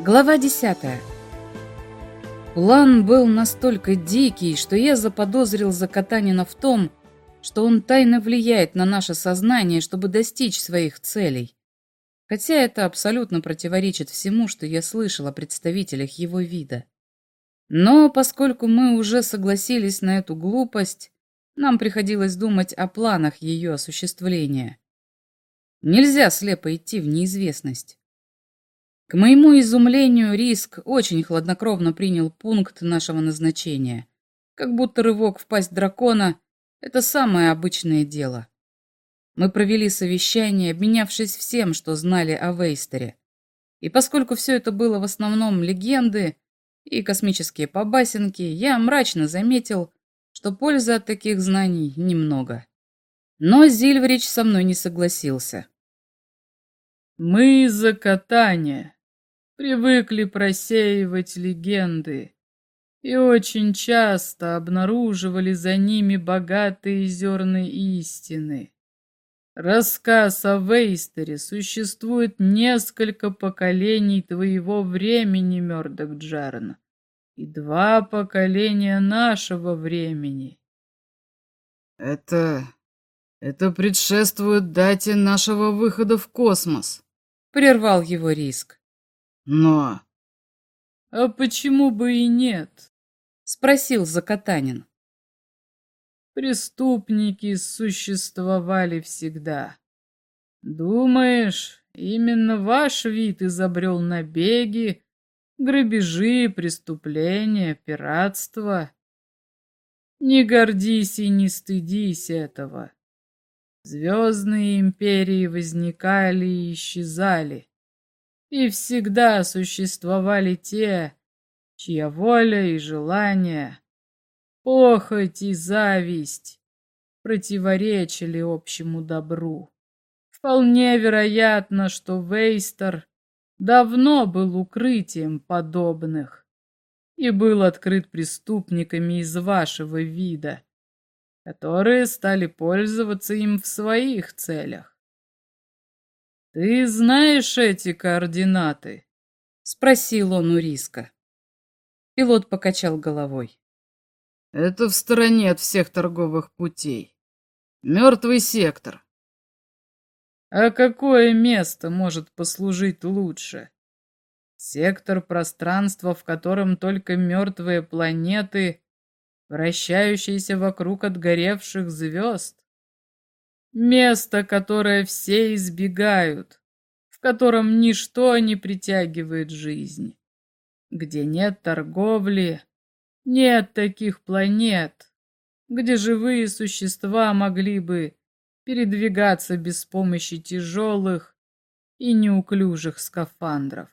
Глава 10. План был настолько дикий, что я заподозрил Закатанина в том, что он тайно влияет на наше сознание, чтобы достичь своих целей. Хотя это абсолютно противоречит всему, что я слышал о представителях его вида. Но поскольку мы уже согласились на эту глупость, нам приходилось думать о планах ее осуществления. Нельзя слепо идти в неизвестность. К моему изумлению, Риск очень хладнокровно принял пункт нашего назначения, как будто рывок в пасть дракона — это самое обычное дело. Мы провели совещание, обменявшись всем, что знали о Вейстере. И поскольку все это было в основном легенды и космические побасенки, я мрачно заметил, что пользы от таких знаний немного. Но Зильврич со мной не согласился. «Мы за катание привыкли просеивать легенды и очень часто обнаруживали за ними богатые зерны истины. Рассказ о Вейстере существует несколько поколений твоего времени, Мёрдок Джарн, и два поколения нашего времени. Это это предшествует дате нашего выхода в космос. Прервал его риск. Но... А почему бы и нет? Спросил Закатанин. Преступники существовали всегда. Думаешь, именно ваш вид изобрел набеги, грабежи, преступления, пиратство? Не гордись и не стыдись этого. Звездные империи возникали и исчезали, и всегда существовали те, чья воля и желание, похоть и зависть противоречили общему добру. Вполне вероятно, что Вейстер давно был укрытием подобных и был открыт преступниками из вашего вида которые стали пользоваться им в своих целях. «Ты знаешь эти координаты?» — спросил он у Риска. Пилот покачал головой. «Это в стороне от всех торговых путей. Мертвый сектор». «А какое место может послужить лучше?» Сектор пространства, в котором только мертвые планеты вращающийся вокруг отгоревших звезд. Место, которое все избегают, в котором ничто не притягивает жизнь, где нет торговли, нет таких планет, где живые существа могли бы передвигаться без помощи тяжелых и неуклюжих скафандров.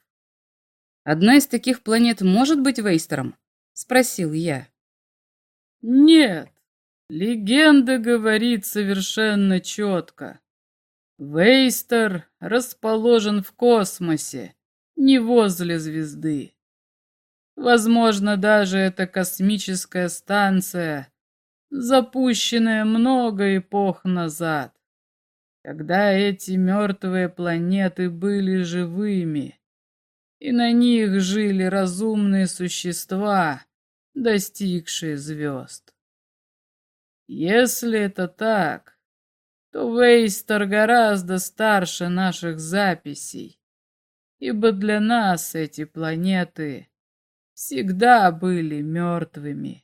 «Одна из таких планет может быть Вейстером?» — спросил я. Нет, легенда говорит совершенно четко. Вейстер расположен в космосе, не возле звезды. Возможно, даже эта космическая станция, запущенная много эпох назад, когда эти мертвые планеты были живыми, и на них жили разумные существа, достигшие звезд. Если это так, то Вейстер гораздо старше наших записей, ибо для нас эти планеты всегда были мертвыми.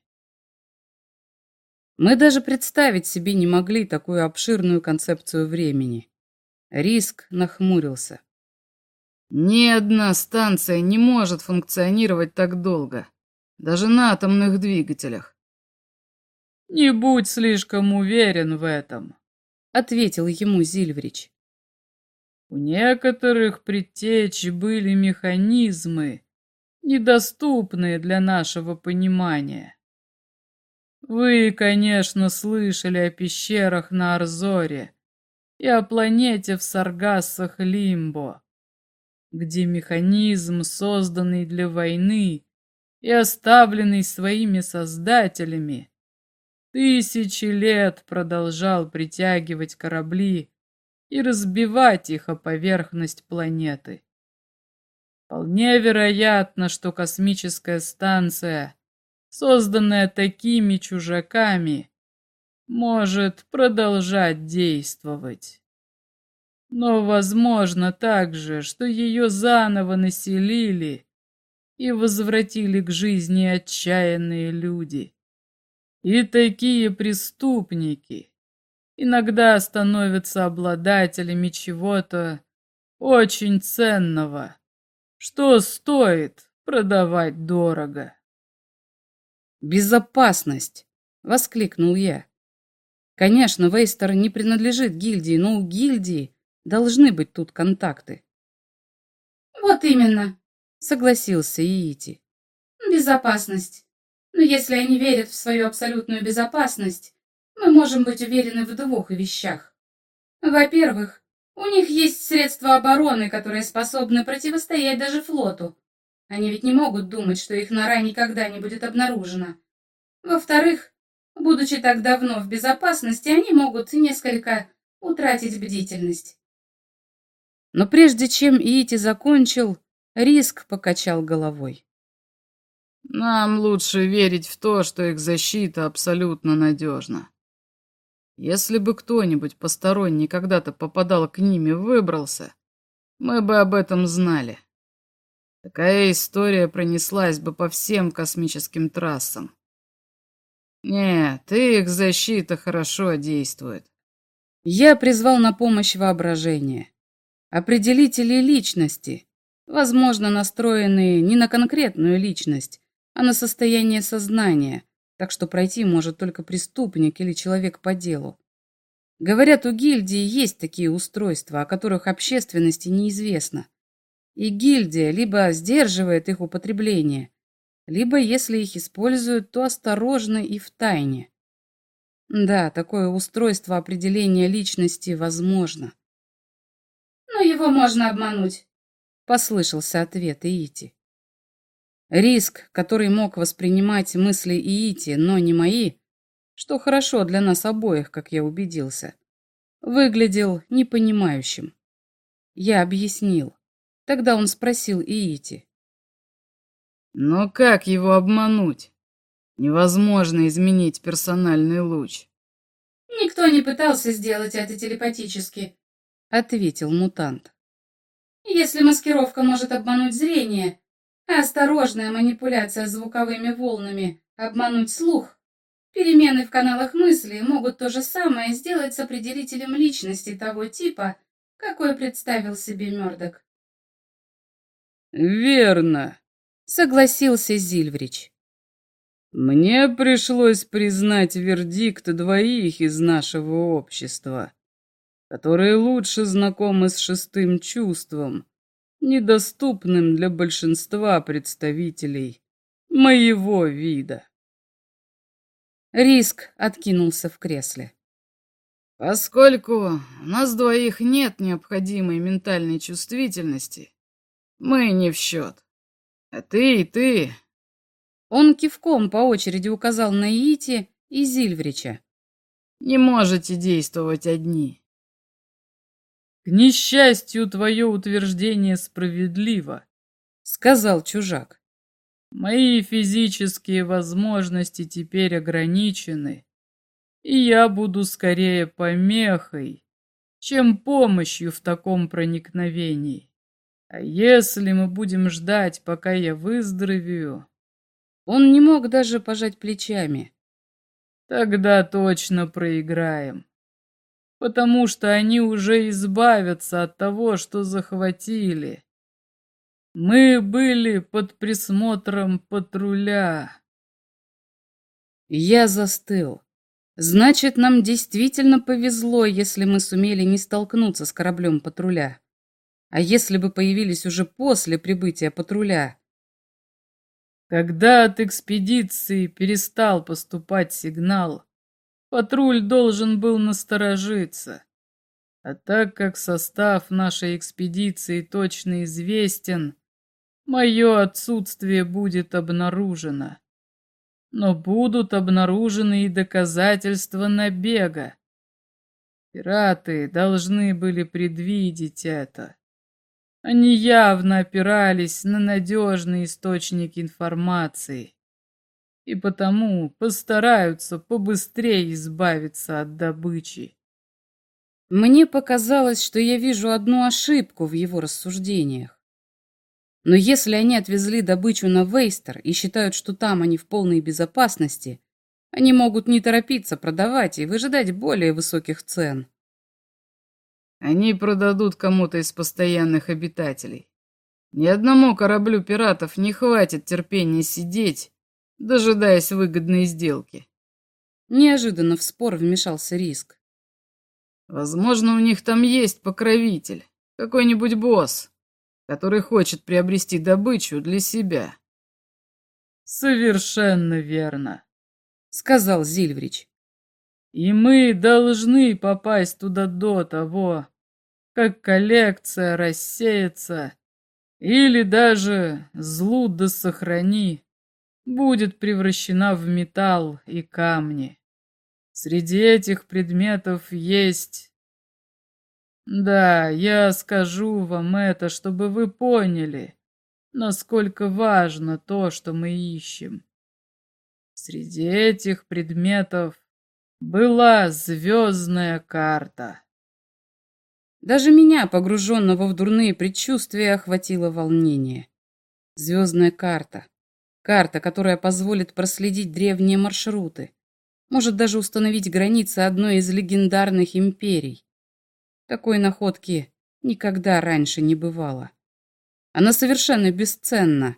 Мы даже представить себе не могли такую обширную концепцию времени. Риск нахмурился. Ни одна станция не может функционировать так долго даже на атомных двигателях. «Не будь слишком уверен в этом», — ответил ему Зильврич. «У некоторых предтеч были механизмы, недоступные для нашего понимания. Вы, конечно, слышали о пещерах на Арзоре и о планете в Саргассах Лимбо, где механизм, созданный для войны, и оставленный своими создателями, тысячи лет продолжал притягивать корабли и разбивать их о поверхность планеты. Вполне вероятно, что космическая станция, созданная такими чужаками, может продолжать действовать. Но возможно также, что ее заново населили и возвратили к жизни отчаянные люди. И такие преступники иногда становятся обладателями чего-то очень ценного что стоит продавать дорого. «Безопасность!» — воскликнул я. Конечно, Вейстер не принадлежит гильдии, но у гильдии должны быть тут контакты. Вот именно, согласился Иити. Безопасность. Но если они верят в свою абсолютную безопасность, мы можем быть уверены в двух вещах. Во-первых, у них есть средства обороны, которые способны противостоять даже флоту. Они ведь не могут думать, что их нора никогда не будет обнаружена. Во-вторых, будучи так давно в безопасности, они могут несколько утратить бдительность. Но прежде чем Иити закончил, Риск покачал головой. Нам лучше верить в то, что их защита абсолютно надежна. Если бы кто-нибудь посторонний когда-то попадал к ним и выбрался, мы бы об этом знали. Такая история пронеслась бы по всем космическим трассам. Нет, их защита хорошо действует. Я призвал на помощь воображение. Определители личности, возможно, настроенные не на конкретную личность, а на состояние сознания, так что пройти может только преступник или человек по делу. Говорят, у гильдии есть такие устройства, о которых общественности неизвестно. И гильдия либо сдерживает их употребление, либо, если их используют, то осторожно и в тайне. Да, такое устройство определения личности возможно. Но его можно обмануть, послышался ответ Иити. Риск, который мог воспринимать мысли Иити, но не мои, что хорошо для нас обоих, как я убедился, выглядел непонимающим. Я объяснил. Тогда он спросил Иити. «Но как его обмануть? Невозможно изменить персональный луч». «Никто не пытался сделать это телепатически», — ответил мутант. «Если маскировка может обмануть зрение, осторожная манипуляция звуковыми волнами обмануть слух, перемены в каналах мысли могут то же самое сделать с определителем личности того типа, какой представил себе Мёрдок. «Верно», — согласился Зильврич. «Мне пришлось признать вердикт двоих из нашего общества, которые лучше знакомы с шестым чувством, недоступным для большинства представителей моего вида. Риск откинулся в кресле. Поскольку у нас двоих нет необходимой ментальной чувствительности, мы не в счет. А ты и ты. Он кивком по очереди указал на Ити и Зильврича. Не можете действовать одни. «К несчастью, твое утверждение справедливо», — сказал чужак. «Мои физические возможности теперь ограничены, и я буду скорее помехой, чем помощью в таком проникновении. А если мы будем ждать, пока я выздоровею...» Он не мог даже пожать плечами. «Тогда точно проиграем» потому что они уже избавятся от того, что захватили. Мы были под присмотром патруля. Я застыл. Значит, нам действительно повезло, если мы сумели не столкнуться с кораблем патруля. А если бы появились уже после прибытия патруля? Когда от экспедиции перестал поступать сигнал, Патруль должен был насторожиться. А так как состав нашей экспедиции точно известен, мое отсутствие будет обнаружено. Но будут обнаружены и доказательства набега. Пираты должны были предвидеть это. Они явно опирались на надежный источник информации и потому постараются побыстрее избавиться от добычи. Мне показалось, что я вижу одну ошибку в его рассуждениях. Но если они отвезли добычу на Вейстер и считают, что там они в полной безопасности, они могут не торопиться продавать и выжидать более высоких цен. Они продадут кому-то из постоянных обитателей. Ни одному кораблю пиратов не хватит терпения сидеть, дожидаясь выгодной сделки. Неожиданно в спор вмешался Риск. Возможно, у них там есть покровитель, какой-нибудь босс, который хочет приобрести добычу для себя. Совершенно верно, сказал Зильврич. И мы должны попасть туда до того, как коллекция рассеется, или даже злу да сохрани, будет превращена в металл и камни. Среди этих предметов есть... Да, я скажу вам это, чтобы вы поняли, насколько важно то, что мы ищем. Среди этих предметов была звездная карта. Даже меня, погруженного в дурные предчувствия, охватило волнение. Звездная карта. Карта, которая позволит проследить древние маршруты. Может даже установить границы одной из легендарных империй. Такой находки никогда раньше не бывало. Она совершенно бесценна,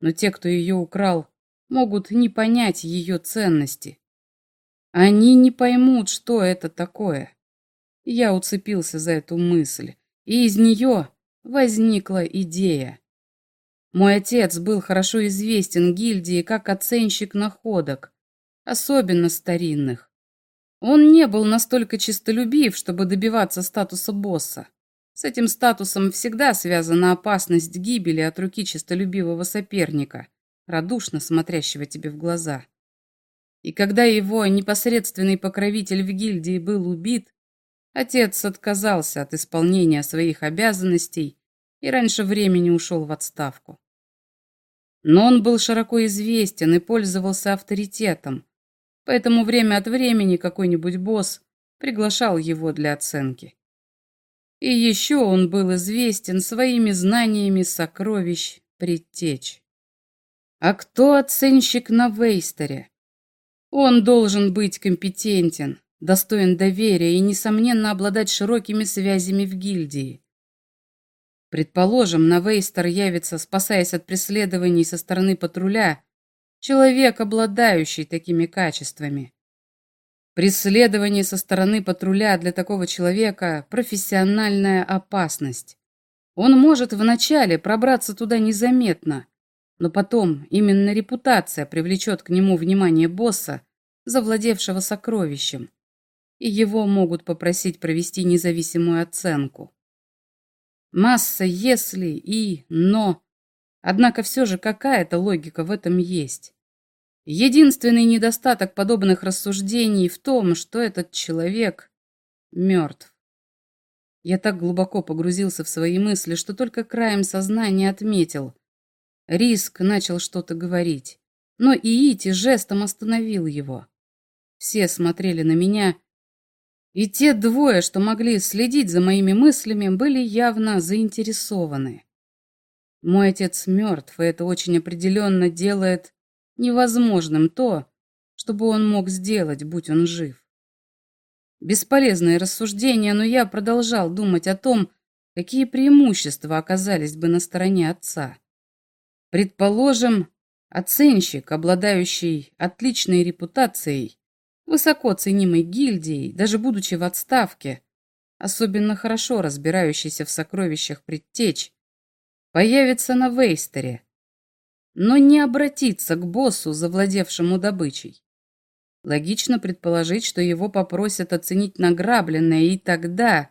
но те, кто ее украл, могут не понять ее ценности. Они не поймут, что это такое. Я уцепился за эту мысль, и из нее возникла идея. Мой отец был хорошо известен гильдии как оценщик находок, особенно старинных. Он не был настолько честолюбив, чтобы добиваться статуса босса. С этим статусом всегда связана опасность гибели от руки честолюбивого соперника, радушно смотрящего тебе в глаза. И когда его непосредственный покровитель в гильдии был убит, Отец отказался от исполнения своих обязанностей и раньше времени ушел в отставку. Но он был широко известен и пользовался авторитетом, поэтому время от времени какой-нибудь босс приглашал его для оценки. И еще он был известен своими знаниями сокровищ предтеч. А кто оценщик на Вейстере? Он должен быть компетентен, достоин доверия и, несомненно, обладать широкими связями в гильдии. Предположим, на Вейстер явится, спасаясь от преследований со стороны патруля, человек, обладающий такими качествами. Преследование со стороны патруля для такого человека – профессиональная опасность. Он может вначале пробраться туда незаметно, но потом именно репутация привлечет к нему внимание босса, завладевшего сокровищем и его могут попросить провести независимую оценку. Масса «если» и «но». Однако все же какая-то логика в этом есть. Единственный недостаток подобных рассуждений в том, что этот человек мертв. Я так глубоко погрузился в свои мысли, что только краем сознания отметил. Риск начал что-то говорить, но Иити жестом остановил его. Все смотрели на меня, и те двое, что могли следить за моими мыслями, были явно заинтересованы. Мой отец мертв, и это очень определенно делает невозможным то, чтобы он мог сделать, будь он жив. Бесполезные рассуждения, но я продолжал думать о том, какие преимущества оказались бы на стороне отца. Предположим, оценщик, обладающий отличной репутацией, высоко ценимой гильдией, даже будучи в отставке, особенно хорошо разбирающийся в сокровищах предтеч, появится на Вейстере, но не обратится к боссу, завладевшему добычей. Логично предположить, что его попросят оценить награбленное, и тогда...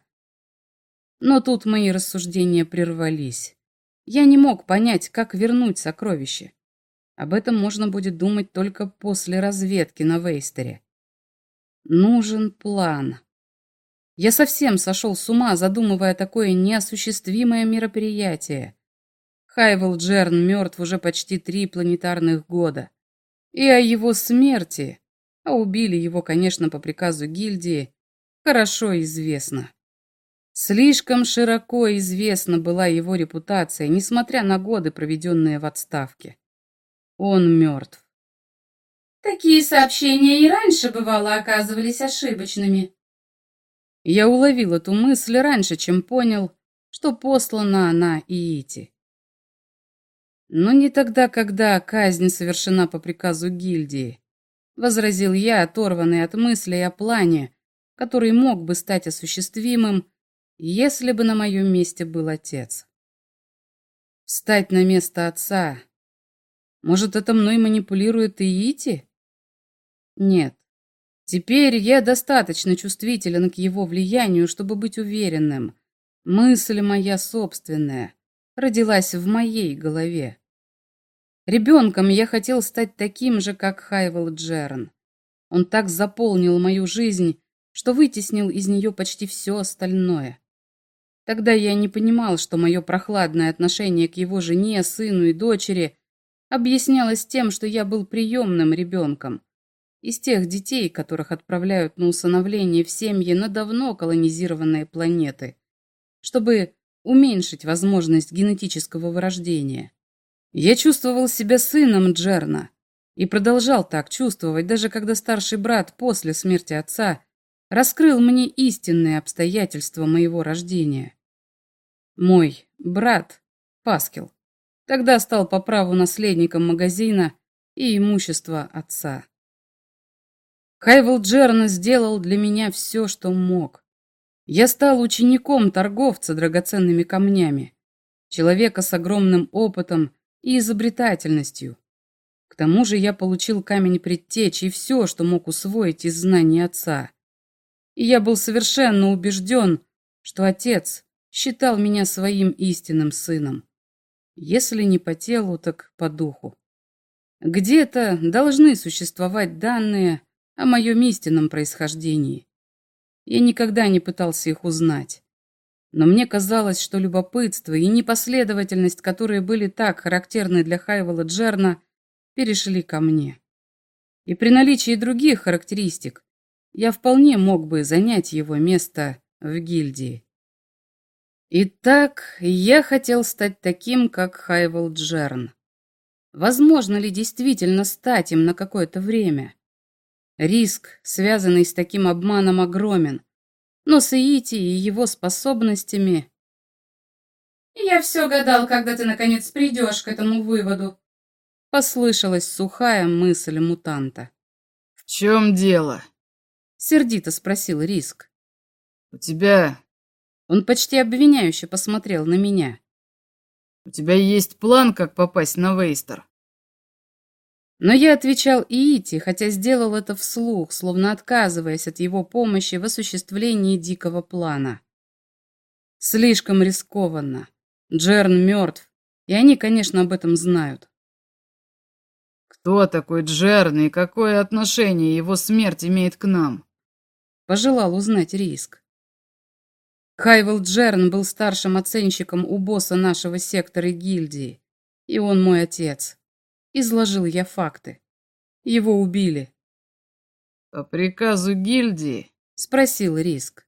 Но тут мои рассуждения прервались. Я не мог понять, как вернуть сокровище. Об этом можно будет думать только после разведки на Вейстере. Нужен план. Я совсем сошел с ума, задумывая такое неосуществимое мероприятие. Хайвел Джерн мертв уже почти три планетарных года. И о его смерти, а убили его, конечно, по приказу гильдии, хорошо известно. Слишком широко известна была его репутация, несмотря на годы, проведенные в отставке. Он мертв. Такие сообщения и раньше, бывало, оказывались ошибочными. Я уловил эту мысль раньше, чем понял, что послана она Иити. Но не тогда, когда казнь совершена по приказу гильдии, возразил я, оторванный от мыслей о плане, который мог бы стать осуществимым, если бы на моем месте был отец. Встать на место отца. Может, это мной манипулирует Иити? Нет. Теперь я достаточно чувствителен к его влиянию, чтобы быть уверенным. Мысль моя собственная родилась в моей голове. Ребенком я хотел стать таким же, как Хайвел Джерн. Он так заполнил мою жизнь, что вытеснил из нее почти все остальное. Тогда я не понимал, что мое прохладное отношение к его жене, сыну и дочери объяснялось тем, что я был приемным ребенком. Из тех детей, которых отправляют на усыновление в семьи на давно колонизированные планеты, чтобы уменьшить возможность генетического вырождения. Я чувствовал себя сыном Джерна и продолжал так чувствовать, даже когда старший брат после смерти отца раскрыл мне истинные обстоятельства моего рождения. Мой брат, Паскил, тогда стал по праву наследником магазина и имущества отца. Хайвел Джерна сделал для меня все, что мог. Я стал учеником торговца драгоценными камнями, человека с огромным опытом и изобретательностью. К тому же я получил камень предтечи и все, что мог усвоить из знаний отца. И я был совершенно убежден, что отец считал меня своим истинным сыном. Если не по телу, так по духу. Где-то должны существовать данные о моем истинном происхождении. Я никогда не пытался их узнать. Но мне казалось, что любопытство и непоследовательность, которые были так характерны для Хайвела Джерна, перешли ко мне. И при наличии других характеристик я вполне мог бы занять его место в гильдии. Итак, я хотел стать таким, как Хайвел Джерн. Возможно ли действительно стать им на какое-то время? Риск, связанный с таким обманом, огромен. Но с Иити и его способностями... «Я все гадал, когда ты, наконец, придешь к этому выводу», — послышалась сухая мысль мутанта. «В чем дело?» — сердито спросил Риск. «У тебя он почти обвиняюще посмотрел на меня. «У тебя есть план, как попасть на Вейстер?» Но я отвечал Иити, хотя сделал это вслух, словно отказываясь от его помощи в осуществлении дикого плана. Слишком рискованно. Джерн мертв, и они, конечно, об этом знают. «Кто такой Джерн и какое отношение его смерть имеет к нам?» Пожелал узнать Риск. Хайвел Джерн был старшим оценщиком у босса нашего сектора гильдии, и он мой отец. Изложил я факты. Его убили. «По приказу гильдии?» — спросил Риск.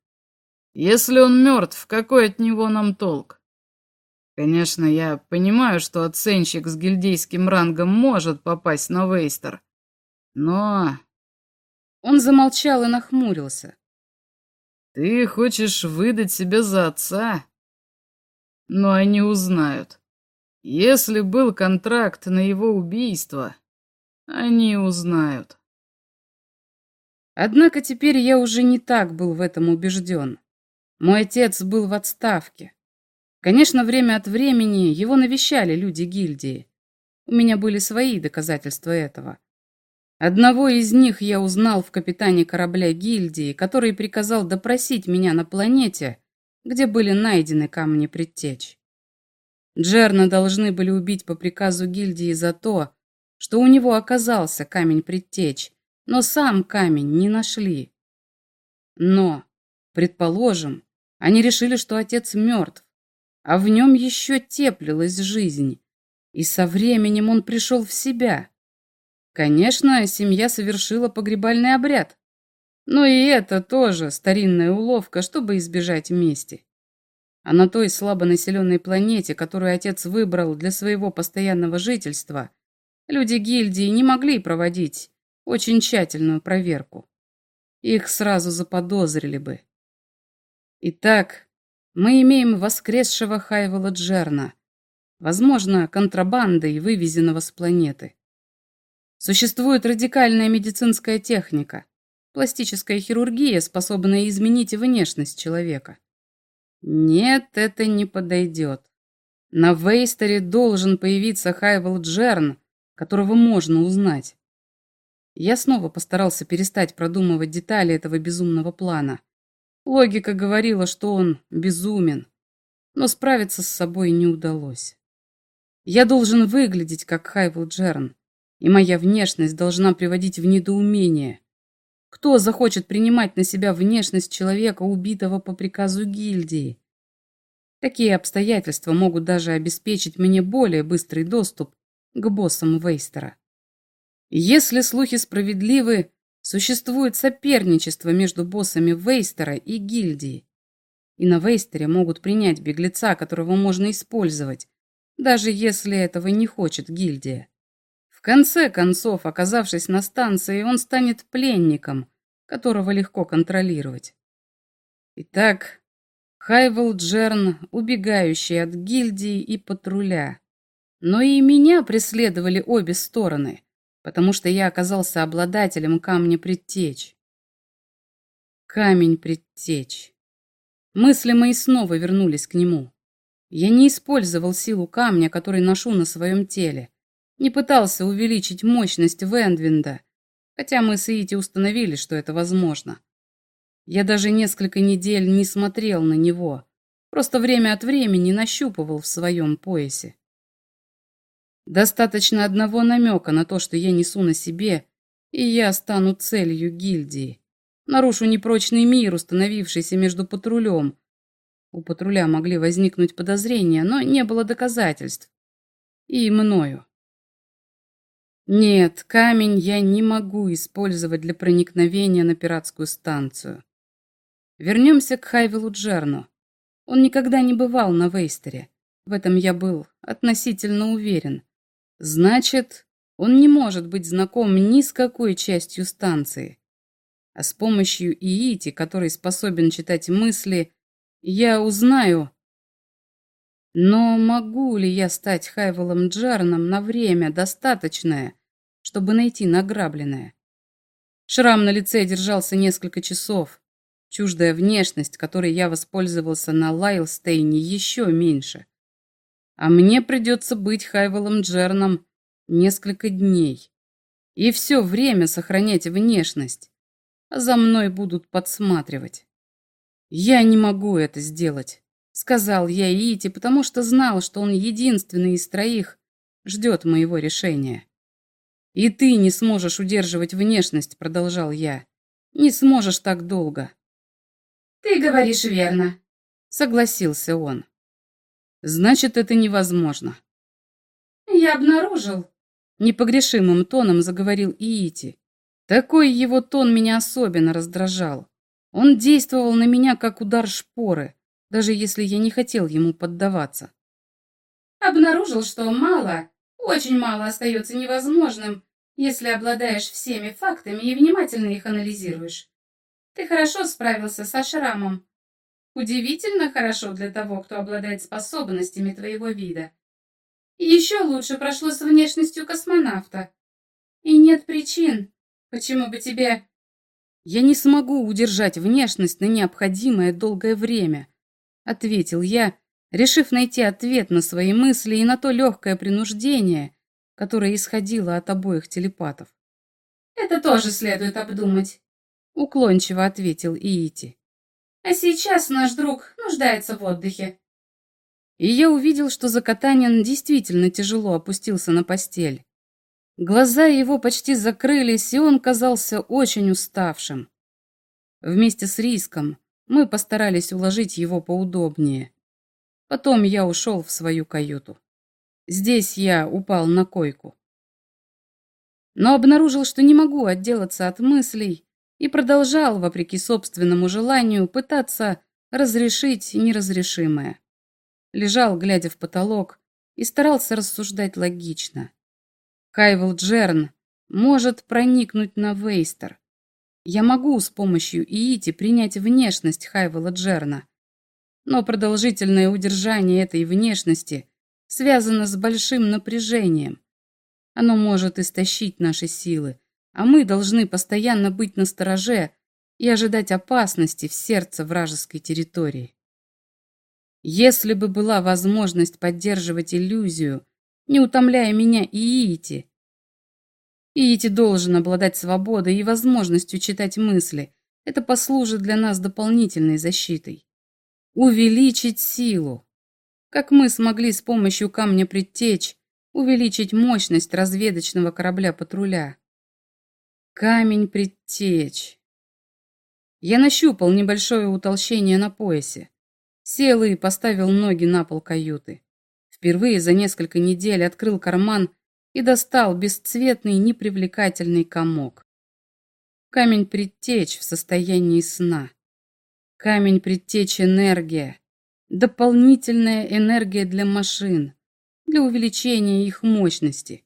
«Если он мертв, какой от него нам толк? Конечно, я понимаю, что оценщик с гильдейским рангом может попасть на Вейстер, но...» Он замолчал и нахмурился. Ты хочешь выдать себя за отца? Но они узнают. Если был контракт на его убийство, они узнают. Однако теперь я уже не так был в этом убежден. Мой отец был в отставке. Конечно, время от времени его навещали люди гильдии. У меня были свои доказательства этого. Одного из них я узнал в капитане корабля гильдии, который приказал допросить меня на планете, где были найдены камни предтеч. Джерна должны были убить по приказу гильдии за то, что у него оказался камень предтеч, но сам камень не нашли. Но Предположим, они решили, что отец мертв, а в нем еще теплилась жизнь, и со временем он пришел в себя. Конечно, семья совершила погребальный обряд, но и это тоже старинная уловка, чтобы избежать мести. А на той слабонаселенной планете, которую отец выбрал для своего постоянного жительства, люди гильдии не могли проводить очень тщательную проверку. Их сразу заподозрили бы. Итак, мы имеем воскресшего Хайвела Джерна, возможно, контрабандой, вывезенного с планеты. Существует радикальная медицинская техника, пластическая хирургия, способная изменить внешность человека. Нет, это не подойдет. На Вейстере должен появиться Хайвел Джерн, которого можно узнать. Я снова постарался перестать продумывать детали этого безумного плана. Логика говорила, что он безумен, но справиться с собой не удалось. Я должен выглядеть как Хайвел Джерн, и моя внешность должна приводить в недоумение. Кто захочет принимать на себя внешность человека, убитого по приказу гильдии? Такие обстоятельства могут даже обеспечить мне более быстрый доступ к боссам Вейстера. Если слухи справедливы, Существует соперничество между боссами Вейстера и гильдии. И на Вейстере могут принять беглеца, которого можно использовать, даже если этого не хочет гильдия. Конце концов, оказавшись на станции, он станет пленником, которого легко контролировать. Итак, Хайвел Джерн, убегающий от гильдии и патруля. Но и меня преследовали обе стороны потому что я оказался обладателем камня предтеч. Камень предтеч. Мысли мои снова вернулись к нему. Я не использовал силу камня, который ношу на своем теле, не пытался увеличить мощность Вендвинда, хотя мы с Иити установили, что это возможно. Я даже несколько недель не смотрел на него, просто время от времени нащупывал в своем поясе. Достаточно одного намека на то, что я несу на себе, и я стану целью гильдии. Нарушу непрочный мир, установившийся между патрулем. У патруля могли возникнуть подозрения, но не было доказательств. И мною. Нет, камень я не могу использовать для проникновения на пиратскую станцию. Вернемся к Хайвелу Джерну. Он никогда не бывал на Вейстере. В этом я был относительно уверен. Значит, он не может быть знаком ни с какой частью станции. А с помощью ИИТи, который способен читать мысли, я узнаю... Но могу ли я стать Хайвелом Джарном на время достаточное, чтобы найти награбленное? Шрам на лице держался несколько часов. Чуждая внешность, которой я воспользовался на Лайлстейне, еще меньше а мне придется быть Хайвелом Джерном несколько дней. И все время сохранять внешность. А за мной будут подсматривать. Я не могу это сделать, сказал я Ити, потому что знал, что он единственный из троих ждет моего решения. И ты не сможешь удерживать внешность, продолжал я. Не сможешь так долго. Ты говоришь верно, согласился он. Значит, это невозможно. Я обнаружил. Непогрешимым тоном заговорил Иити. Такой его тон меня особенно раздражал. Он действовал на меня, как удар шпоры, даже если я не хотел ему поддаваться. Обнаружил, что мало, очень мало остается невозможным, если обладаешь всеми фактами и внимательно их анализируешь. Ты хорошо справился со шрамом, Удивительно хорошо для того, кто обладает способностями твоего вида. И еще лучше прошло с внешностью космонавта. И нет причин, почему бы тебе... Я не смогу удержать внешность на необходимое долгое время, ответил я, решив найти ответ на свои мысли и на то легкое принуждение, которое исходило от обоих телепатов. Это тоже следует обдумать, уклончиво ответил Иити. А сейчас наш друг нуждается в отдыхе. И я увидел, что Закатанин действительно тяжело опустился на постель. Глаза его почти закрылись, и он казался очень уставшим. Вместе с риском мы постарались уложить его поудобнее. Потом я ушел в свою каюту. Здесь я упал на койку. Но обнаружил, что не могу отделаться от мыслей и продолжал, вопреки собственному желанию, пытаться разрешить неразрешимое. Лежал, глядя в потолок, и старался рассуждать логично. Кайвел Джерн может проникнуть на Вейстер. Я могу с помощью ИИТи принять внешность Хайвела Джерна, но продолжительное удержание этой внешности связано с большим напряжением. Оно может истощить наши силы, а мы должны постоянно быть настороже и ожидать опасности в сердце вражеской территории. Если бы была возможность поддерживать иллюзию, не утомляя меня и Иити, Иити должен обладать свободой и возможностью читать мысли. Это послужит для нас дополнительной защитой. Увеличить силу. Как мы смогли с помощью камня предтечь увеличить мощность разведочного корабля-патруля. Камень предтечь. Я нащупал небольшое утолщение на поясе. Сел и поставил ноги на пол каюты. Впервые за несколько недель открыл карман и достал бесцветный непривлекательный комок. Камень предтечь в состоянии сна. Камень предтечь энергия. Дополнительная энергия для машин, для увеличения их мощности.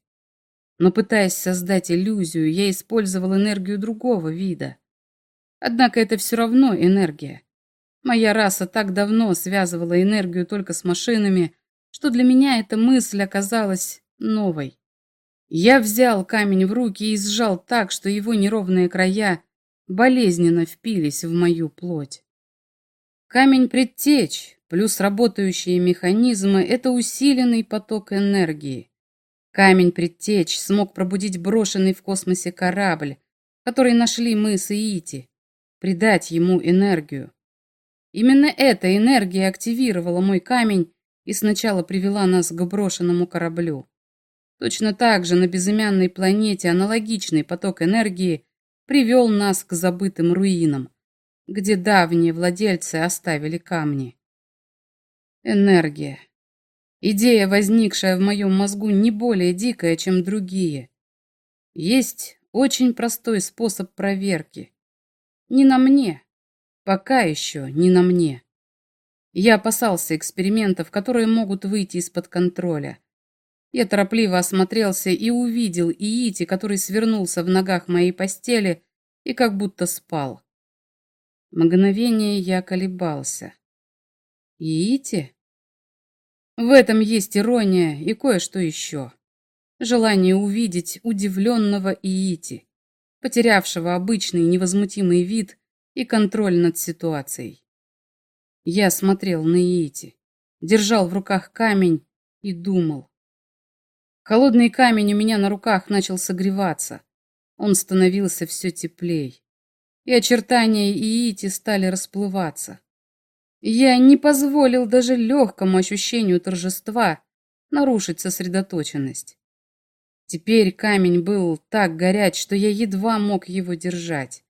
Но пытаясь создать иллюзию, я использовал энергию другого вида. Однако это все равно энергия. Моя раса так давно связывала энергию только с машинами, что для меня эта мысль оказалась новой. Я взял камень в руки и сжал так, что его неровные края болезненно впились в мою плоть. Камень предтечь плюс работающие механизмы – это усиленный поток энергии. Камень предтечь смог пробудить брошенный в космосе корабль, который нашли мы с Иити, придать ему энергию. Именно эта энергия активировала мой камень и сначала привела нас к брошенному кораблю. Точно так же на безымянной планете аналогичный поток энергии привел нас к забытым руинам, где давние владельцы оставили камни. Энергия. Идея, возникшая в моем мозгу, не более дикая, чем другие. Есть очень простой способ проверки. Не на мне. Пока еще не на мне. Я опасался экспериментов, которые могут выйти из-под контроля. Я торопливо осмотрелся и увидел Иити, который свернулся в ногах моей постели и как будто спал. Мгновение я колебался. Иити? В этом есть ирония и кое-что еще. Желание увидеть удивленного Иити, потерявшего обычный невозмутимый вид и контроль над ситуацией. Я смотрел на Иити, держал в руках камень и думал. Холодный камень у меня на руках начал согреваться. Он становился все теплей. И очертания Иити стали расплываться. Я не позволил даже легкому ощущению торжества нарушить сосредоточенность. Теперь камень был так горяч, что я едва мог его держать.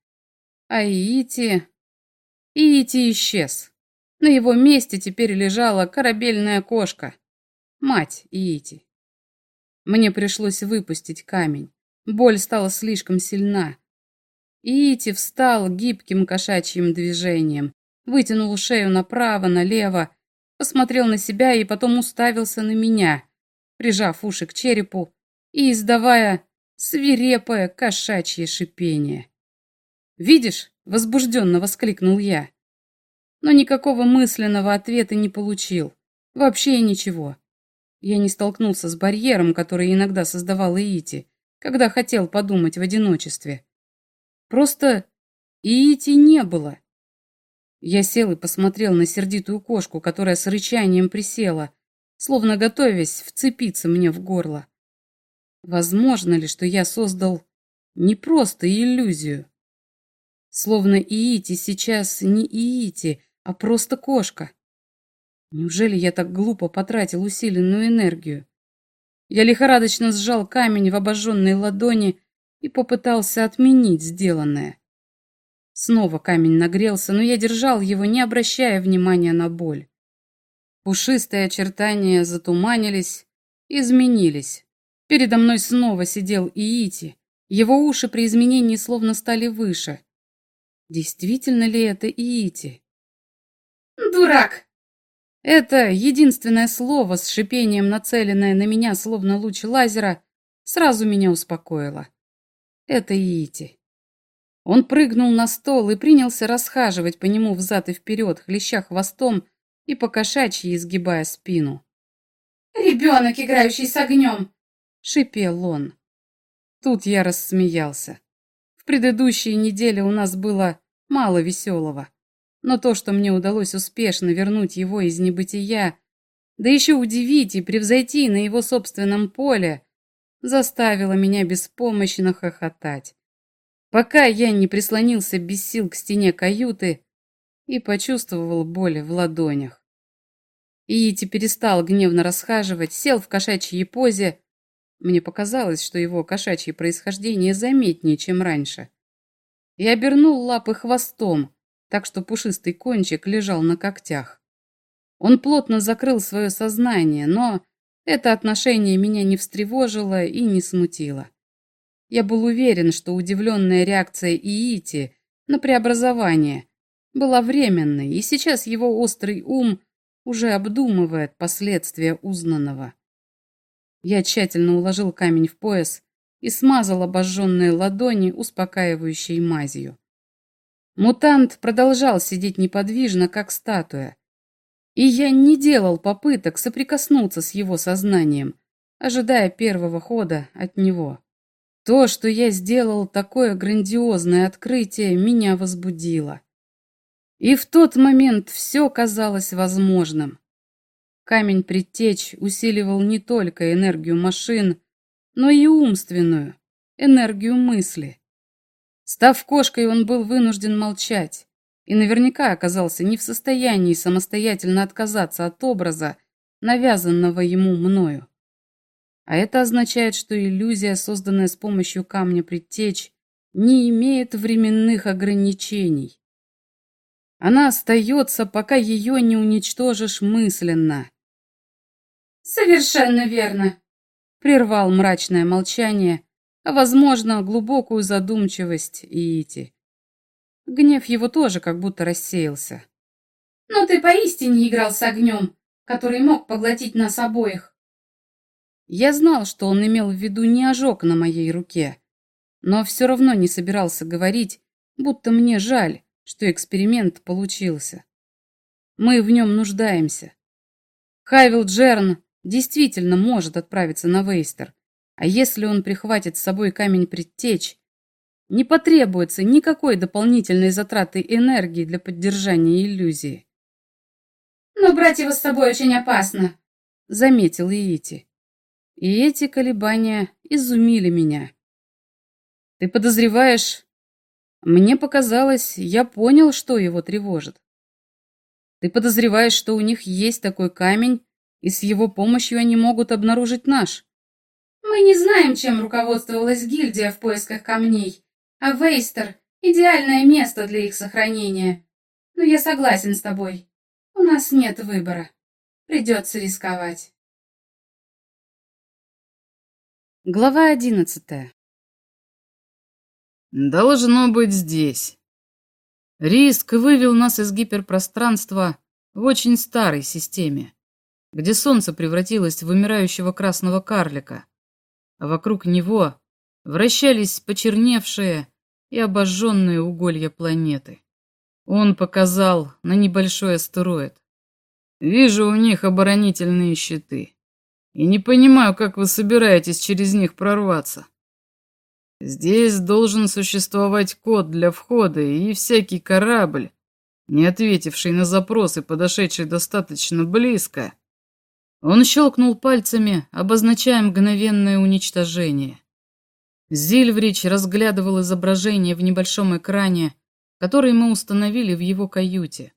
А Иити... Иити исчез. На его месте теперь лежала корабельная кошка. Мать Иити. Мне пришлось выпустить камень. Боль стала слишком сильна. Ити встал гибким кошачьим движением, вытянул шею направо, налево, посмотрел на себя и потом уставился на меня, прижав уши к черепу и издавая свирепое кошачье шипение. «Видишь?» — возбужденно воскликнул я. Но никакого мысленного ответа не получил. Вообще ничего. Я не столкнулся с барьером, который иногда создавал Иити, когда хотел подумать в одиночестве. Просто Иити не было. Я сел и посмотрел на сердитую кошку, которая с рычанием присела, словно готовясь вцепиться мне в горло. Возможно ли, что я создал не просто иллюзию? Словно Иити сейчас не Иити, а просто кошка. Неужели я так глупо потратил усиленную энергию? Я лихорадочно сжал камень в обожженной ладони и попытался отменить сделанное. Снова камень нагрелся, но я держал его, не обращая внимания на боль. Пушистые очертания затуманились, изменились. Передо мной снова сидел Иити. Его уши при изменении словно стали выше. Действительно ли это Иити? «Дурак!» Это единственное слово с шипением, нацеленное на меня, словно луч лазера, сразу меня успокоило. Это Иити. Он прыгнул на стол и принялся расхаживать по нему взад и вперед, хлеща хвостом и покошачьи изгибая спину. «Ребенок, играющий с огнем!» — шипел он. Тут я рассмеялся. В предыдущие недели у нас было мало веселого. Но то, что мне удалось успешно вернуть его из небытия, да еще удивить и превзойти на его собственном поле, заставило меня беспомощно хохотать пока я не прислонился без сил к стене каюты и почувствовал боль в ладонях. Иити перестал гневно расхаживать, сел в кошачьей позе. Мне показалось, что его кошачье происхождение заметнее, чем раньше. И обернул лапы хвостом, так что пушистый кончик лежал на когтях. Он плотно закрыл свое сознание, но это отношение меня не встревожило и не смутило. Я был уверен, что удивленная реакция Иити на преобразование была временной, и сейчас его острый ум уже обдумывает последствия узнанного. Я тщательно уложил камень в пояс и смазал обожженные ладони успокаивающей мазью. Мутант продолжал сидеть неподвижно, как статуя, и я не делал попыток соприкоснуться с его сознанием, ожидая первого хода от него. То, что я сделал такое грандиозное открытие, меня возбудило. И в тот момент все казалось возможным. Камень предтеч усиливал не только энергию машин, но и умственную, энергию мысли. Став кошкой, он был вынужден молчать и наверняка оказался не в состоянии самостоятельно отказаться от образа, навязанного ему мною. А это означает, что иллюзия, созданная с помощью камня предтеч, не имеет временных ограничений. Она остается, пока ее не уничтожишь мысленно. «Совершенно верно», — прервал мрачное молчание, возможно, глубокую задумчивость Иити. Гнев его тоже как будто рассеялся. «Но ты поистине играл с огнем, который мог поглотить нас обоих. Я знал, что он имел в виду не ожог на моей руке, но все равно не собирался говорить, будто мне жаль, что эксперимент получился. Мы в нем нуждаемся. Хайвил Джерн действительно может отправиться на Вейстер, а если он прихватит с собой камень предтеч, не потребуется никакой дополнительной затраты энергии для поддержания иллюзии. «Но брать его с собой очень опасно», — заметил Иити. И эти колебания изумили меня. Ты подозреваешь... Мне показалось, я понял, что его тревожит. Ты подозреваешь, что у них есть такой камень, и с его помощью они могут обнаружить наш. Мы не знаем, чем руководствовалась гильдия в поисках камней, а Вейстер — идеальное место для их сохранения. Но я согласен с тобой. У нас нет выбора. Придется рисковать. Глава одиннадцатая. Должно быть здесь. Риск вывел нас из гиперпространства в очень старой системе, где Солнце превратилось в вымирающего красного карлика, вокруг него вращались почерневшие и обожженные уголья планеты. Он показал на небольшой астероид. Вижу у них оборонительные щиты и не понимаю, как вы собираетесь через них прорваться. Здесь должен существовать код для входа, и всякий корабль, не ответивший на запросы, подошедший достаточно близко. Он щелкнул пальцами, обозначая мгновенное уничтожение. Зильврич разглядывал изображение в небольшом экране, который мы установили в его каюте.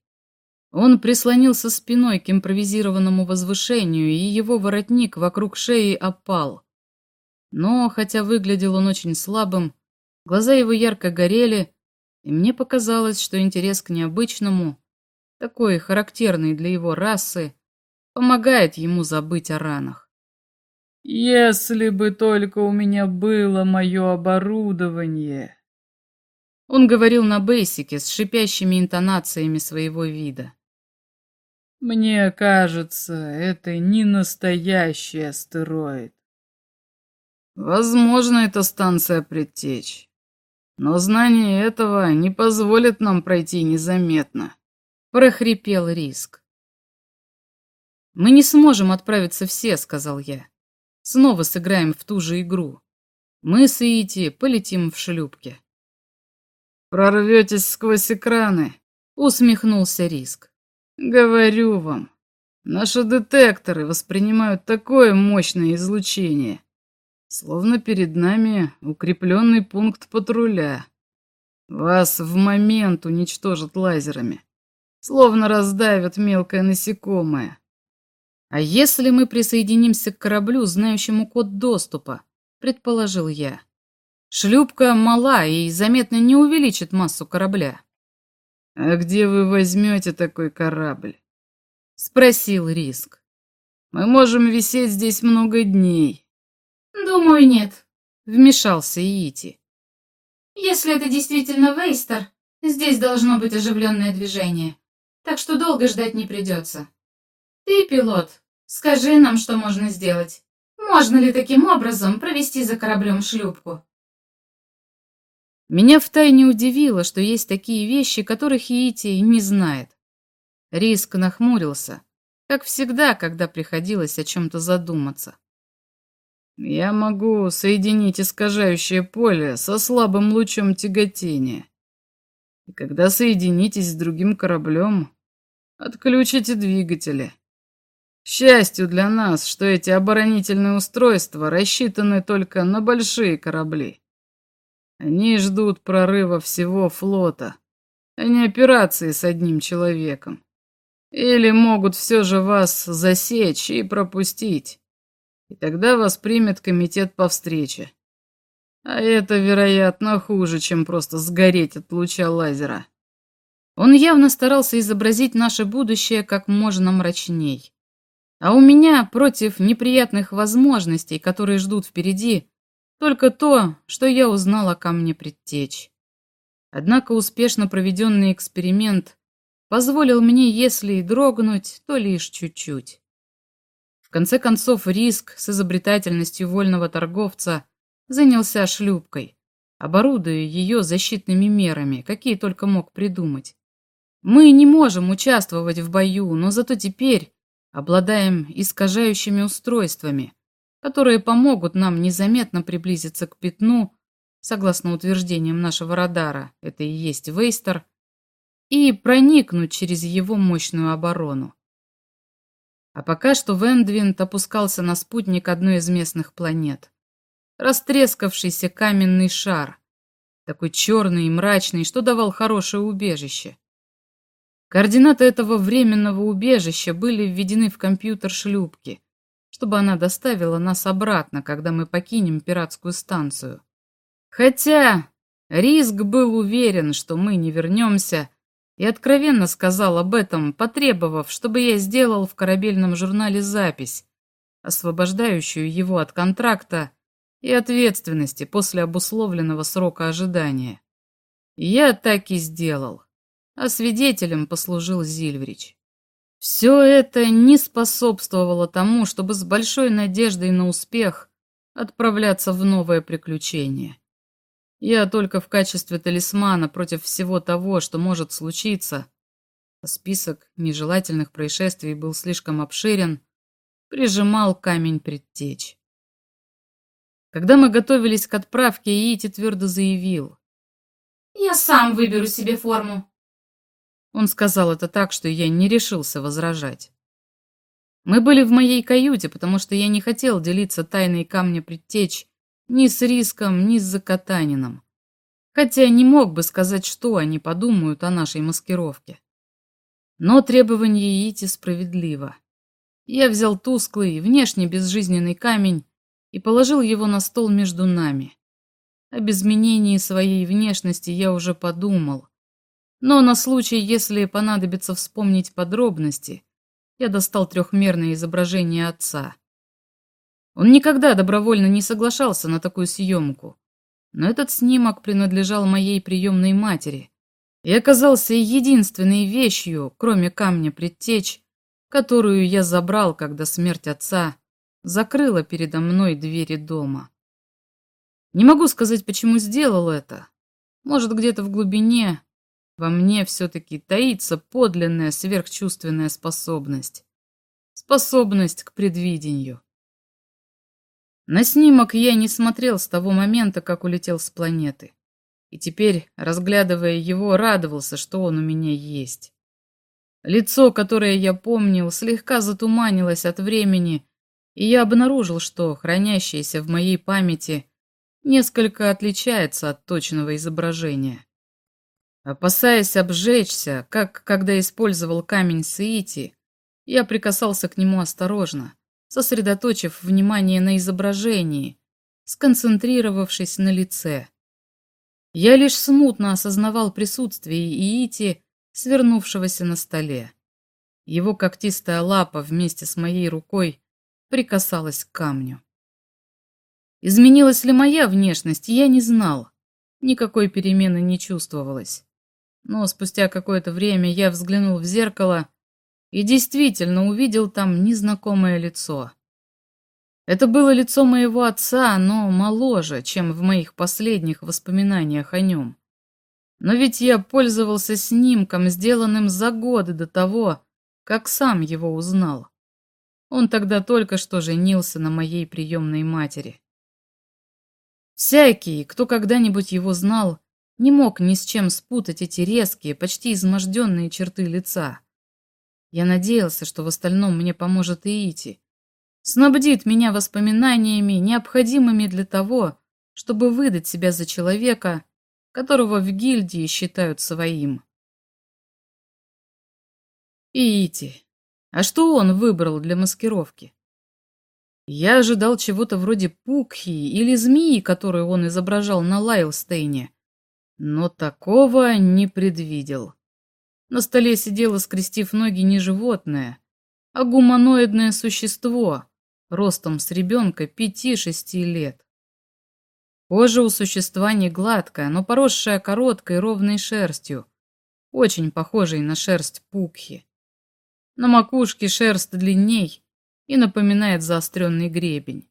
Он прислонился спиной к импровизированному возвышению, и его воротник вокруг шеи опал. Но, хотя выглядел он очень слабым, глаза его ярко горели, И мне показалось, что интерес к необычному, такой характерный для его расы, помогает ему забыть о ранах. «Если бы только у меня было мое оборудование!» Он говорил на бейсике с шипящими интонациями своего вида. «Мне кажется, это не настоящий астероид». «Возможно, это станция предтеч. Но знание этого не позволит нам пройти незаметно», — прохрипел Риск. «Мы не сможем отправиться все», — сказал я. «Снова сыграем в ту же игру. Мы с Иити полетим в шлюпке». «Прорветесь сквозь экраны», — усмехнулся Риск. «Говорю вам, наши детекторы воспринимают такое мощное излучение, словно перед нами укрепленный пункт патруля. Вас в момент уничтожат лазерами, словно раздавят мелкое насекомое. А если мы присоединимся к кораблю, знающему код доступа, предположил я. Шлюпка мала и заметно не увеличит массу корабля. «А где вы возьмете такой корабль?» — спросил Риск. «Мы можем висеть здесь много дней». «Думаю, нет», — вмешался Иити. «Если это действительно Вейстер, здесь должно быть оживленное движение, так что долго ждать не придется. Ты, пилот, скажи нам, что можно сделать. Можно ли таким образом провести за кораблем шлюпку?» Меня втайне удивило, что есть такие вещи, которых Иити не знает. Риск нахмурился, как всегда, когда приходилось о чем-то задуматься. «Я могу соединить искажающее поле со слабым лучом тяготения. И когда соединитесь с другим кораблем, отключите двигатели. Счастью для нас, что эти оборонительные устройства рассчитаны только на большие корабли. Они ждут прорыва всего флота, а не операции с одним человеком. Или могут все же вас засечь и пропустить. И тогда вас примет комитет по встрече. А это, вероятно, хуже, чем просто сгореть от луча лазера. Он явно старался изобразить наше будущее как можно мрачней. А у меня против неприятных возможностей, которые ждут впереди, только то, что я узнала о камне предтеч. Однако успешно проведенный эксперимент позволил мне, если и дрогнуть, то лишь чуть-чуть. В конце концов, риск с изобретательностью вольного торговца занялся шлюпкой, оборудуя ее защитными мерами, какие только мог придумать. Мы не можем участвовать в бою, но зато теперь обладаем искажающими устройствами, которые помогут нам незаметно приблизиться к пятну, согласно утверждениям нашего радара, это и есть Вейстер, и проникнуть через его мощную оборону. А пока что Вендвинд опускался на спутник одной из местных планет. Растрескавшийся каменный шар, такой черный и мрачный, что давал хорошее убежище. Координаты этого временного убежища были введены в компьютер шлюпки, чтобы она доставила нас обратно, когда мы покинем пиратскую станцию. Хотя Риск был уверен, что мы не вернемся, и откровенно сказал об этом, потребовав, чтобы я сделал в корабельном журнале запись, освобождающую его от контракта и ответственности после обусловленного срока ожидания. я так и сделал, а свидетелем послужил Зильврич. Все это не способствовало тому, чтобы с большой надеждой на успех отправляться в новое приключение. Я только в качестве талисмана против всего того, что может случиться, а список нежелательных происшествий был слишком обширен, прижимал камень предтеч. Когда мы готовились к отправке, Иити твердо заявил. «Я сам выберу себе форму. Он сказал это так, что я не решился возражать. Мы были в моей каюте, потому что я не хотел делиться тайной камня предтеч ни с Риском, ни с Закатанином. Хотя не мог бы сказать, что они подумают о нашей маскировке. Но требование Ити справедливо. Я взял тусклый, внешне безжизненный камень и положил его на стол между нами. Об изменении своей внешности я уже подумал. Но на случай, если понадобится вспомнить подробности, я достал трехмерное изображение отца. Он никогда добровольно не соглашался на такую съемку, но этот снимок принадлежал моей приемной матери и оказался единственной вещью, кроме камня предтеч, которую я забрал, когда смерть отца закрыла передо мной двери дома. Не могу сказать, почему сделал это. Может, где-то в глубине во мне все-таки таится подлинная сверхчувственная способность. Способность к предвидению. На снимок я не смотрел с того момента, как улетел с планеты. И теперь, разглядывая его, радовался, что он у меня есть. Лицо, которое я помнил, слегка затуманилось от времени, и я обнаружил, что хранящееся в моей памяти несколько отличается от точного изображения. Опасаясь обжечься, как когда использовал камень Саити, я прикасался к нему осторожно, сосредоточив внимание на изображении, сконцентрировавшись на лице. Я лишь смутно осознавал присутствие Иити, свернувшегося на столе. Его когтистая лапа вместе с моей рукой прикасалась к камню. Изменилась ли моя внешность, я не знал. Никакой перемены не чувствовалось. Но спустя какое-то время я взглянул в зеркало и действительно увидел там незнакомое лицо. Это было лицо моего отца, но моложе, чем в моих последних воспоминаниях о нем. Но ведь я пользовался снимком, сделанным за годы до того, как сам его узнал. Он тогда только что женился на моей приемной матери. Всякий, кто когда-нибудь его знал, не мог ни с чем спутать эти резкие, почти изможденные черты лица. Я надеялся, что в остальном мне поможет Иити. Снабдит меня воспоминаниями, необходимыми для того, чтобы выдать себя за человека, которого в гильдии считают своим. Иити. А что он выбрал для маскировки? Я ожидал чего-то вроде пукхи или змеи, которую он изображал на Лайлстейне, но такого не предвидел. На столе сидело, скрестив ноги, не животное, а гуманоидное существо, ростом с ребенка пяти-шести лет. Кожа у существа не гладкая, но поросшая короткой ровной шерстью, очень похожей на шерсть пукхи. На макушке шерсть длинней и напоминает заостренный гребень.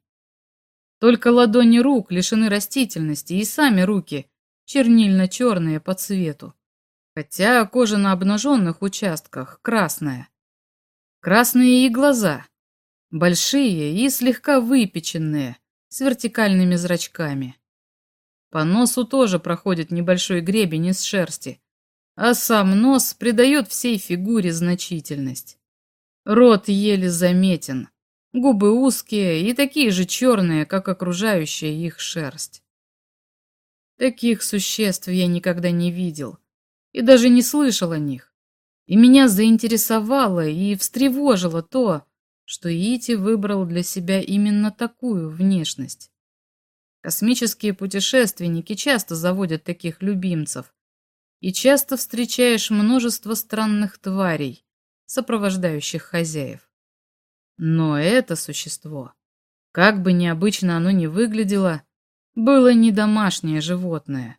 Только ладони рук лишены растительности, и сами руки чернильно-черные по цвету хотя кожа на обнаженных участках красная. Красные и глаза, большие и слегка выпеченные, с вертикальными зрачками. По носу тоже проходит небольшой гребень из шерсти, а сам нос придает всей фигуре значительность. Рот еле заметен, губы узкие и такие же черные, как окружающая их шерсть. Таких существ я никогда не видел, и даже не слышал о них. И меня заинтересовало и встревожило то, что Ити выбрал для себя именно такую внешность. Космические путешественники часто заводят таких любимцев, и часто встречаешь множество странных тварей, сопровождающих хозяев. Но это существо, как бы необычно оно ни выглядело, было не домашнее животное.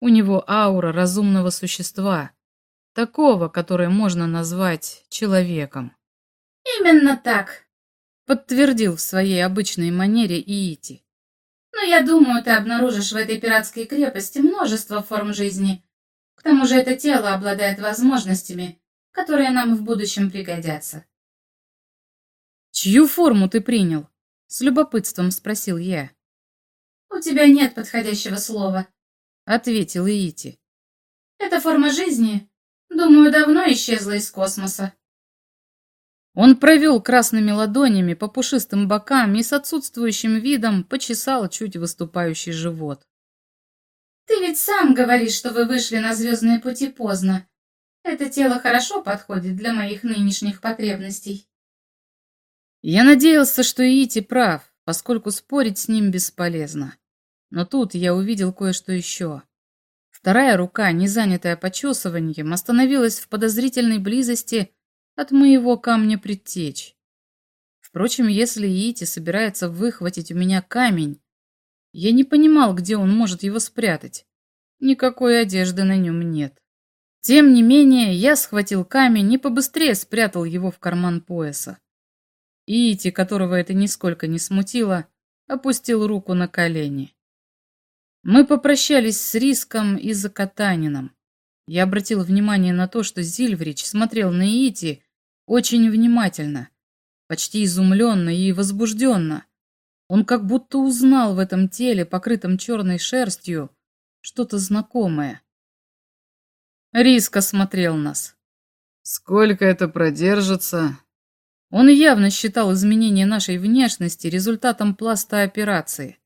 У него аура разумного существа, такого, которое можно назвать человеком. Именно так, подтвердил в своей обычной манере Иити. Но я думаю, ты обнаружишь в этой пиратской крепости множество форм жизни. К тому же это тело обладает возможностями, которые нам в будущем пригодятся. Чью форму ты принял? С любопытством спросил я. У тебя нет подходящего слова, ответил Иити. Эта форма жизни, думаю, давно исчезла из космоса. Он провел красными ладонями по пушистым бокам и с отсутствующим видом почесал чуть выступающий живот. «Ты ведь сам говоришь, что вы вышли на звездные пути поздно. Это тело хорошо подходит для моих нынешних потребностей». Я надеялся, что Ити прав, поскольку спорить с ним бесполезно. Но тут я увидел кое-что еще. Вторая рука, не занятая почесыванием, остановилась в подозрительной близости от моего камня предтеч. Впрочем, если Ити собирается выхватить у меня камень, я не понимал, где он может его спрятать. Никакой одежды на нем нет. Тем не менее, я схватил камень и побыстрее спрятал его в карман пояса. Ити, которого это нисколько не смутило, опустил руку на колени. Мы попрощались с Риском и Закатанином. Я обратил внимание на то, что Зильврич смотрел на Ити очень внимательно, почти изумленно и возбужденно. Он как будто узнал в этом теле, покрытом черной шерстью, что-то знакомое. Риск осмотрел нас. «Сколько это продержится?» Он явно считал изменение нашей внешности результатом пласта операции.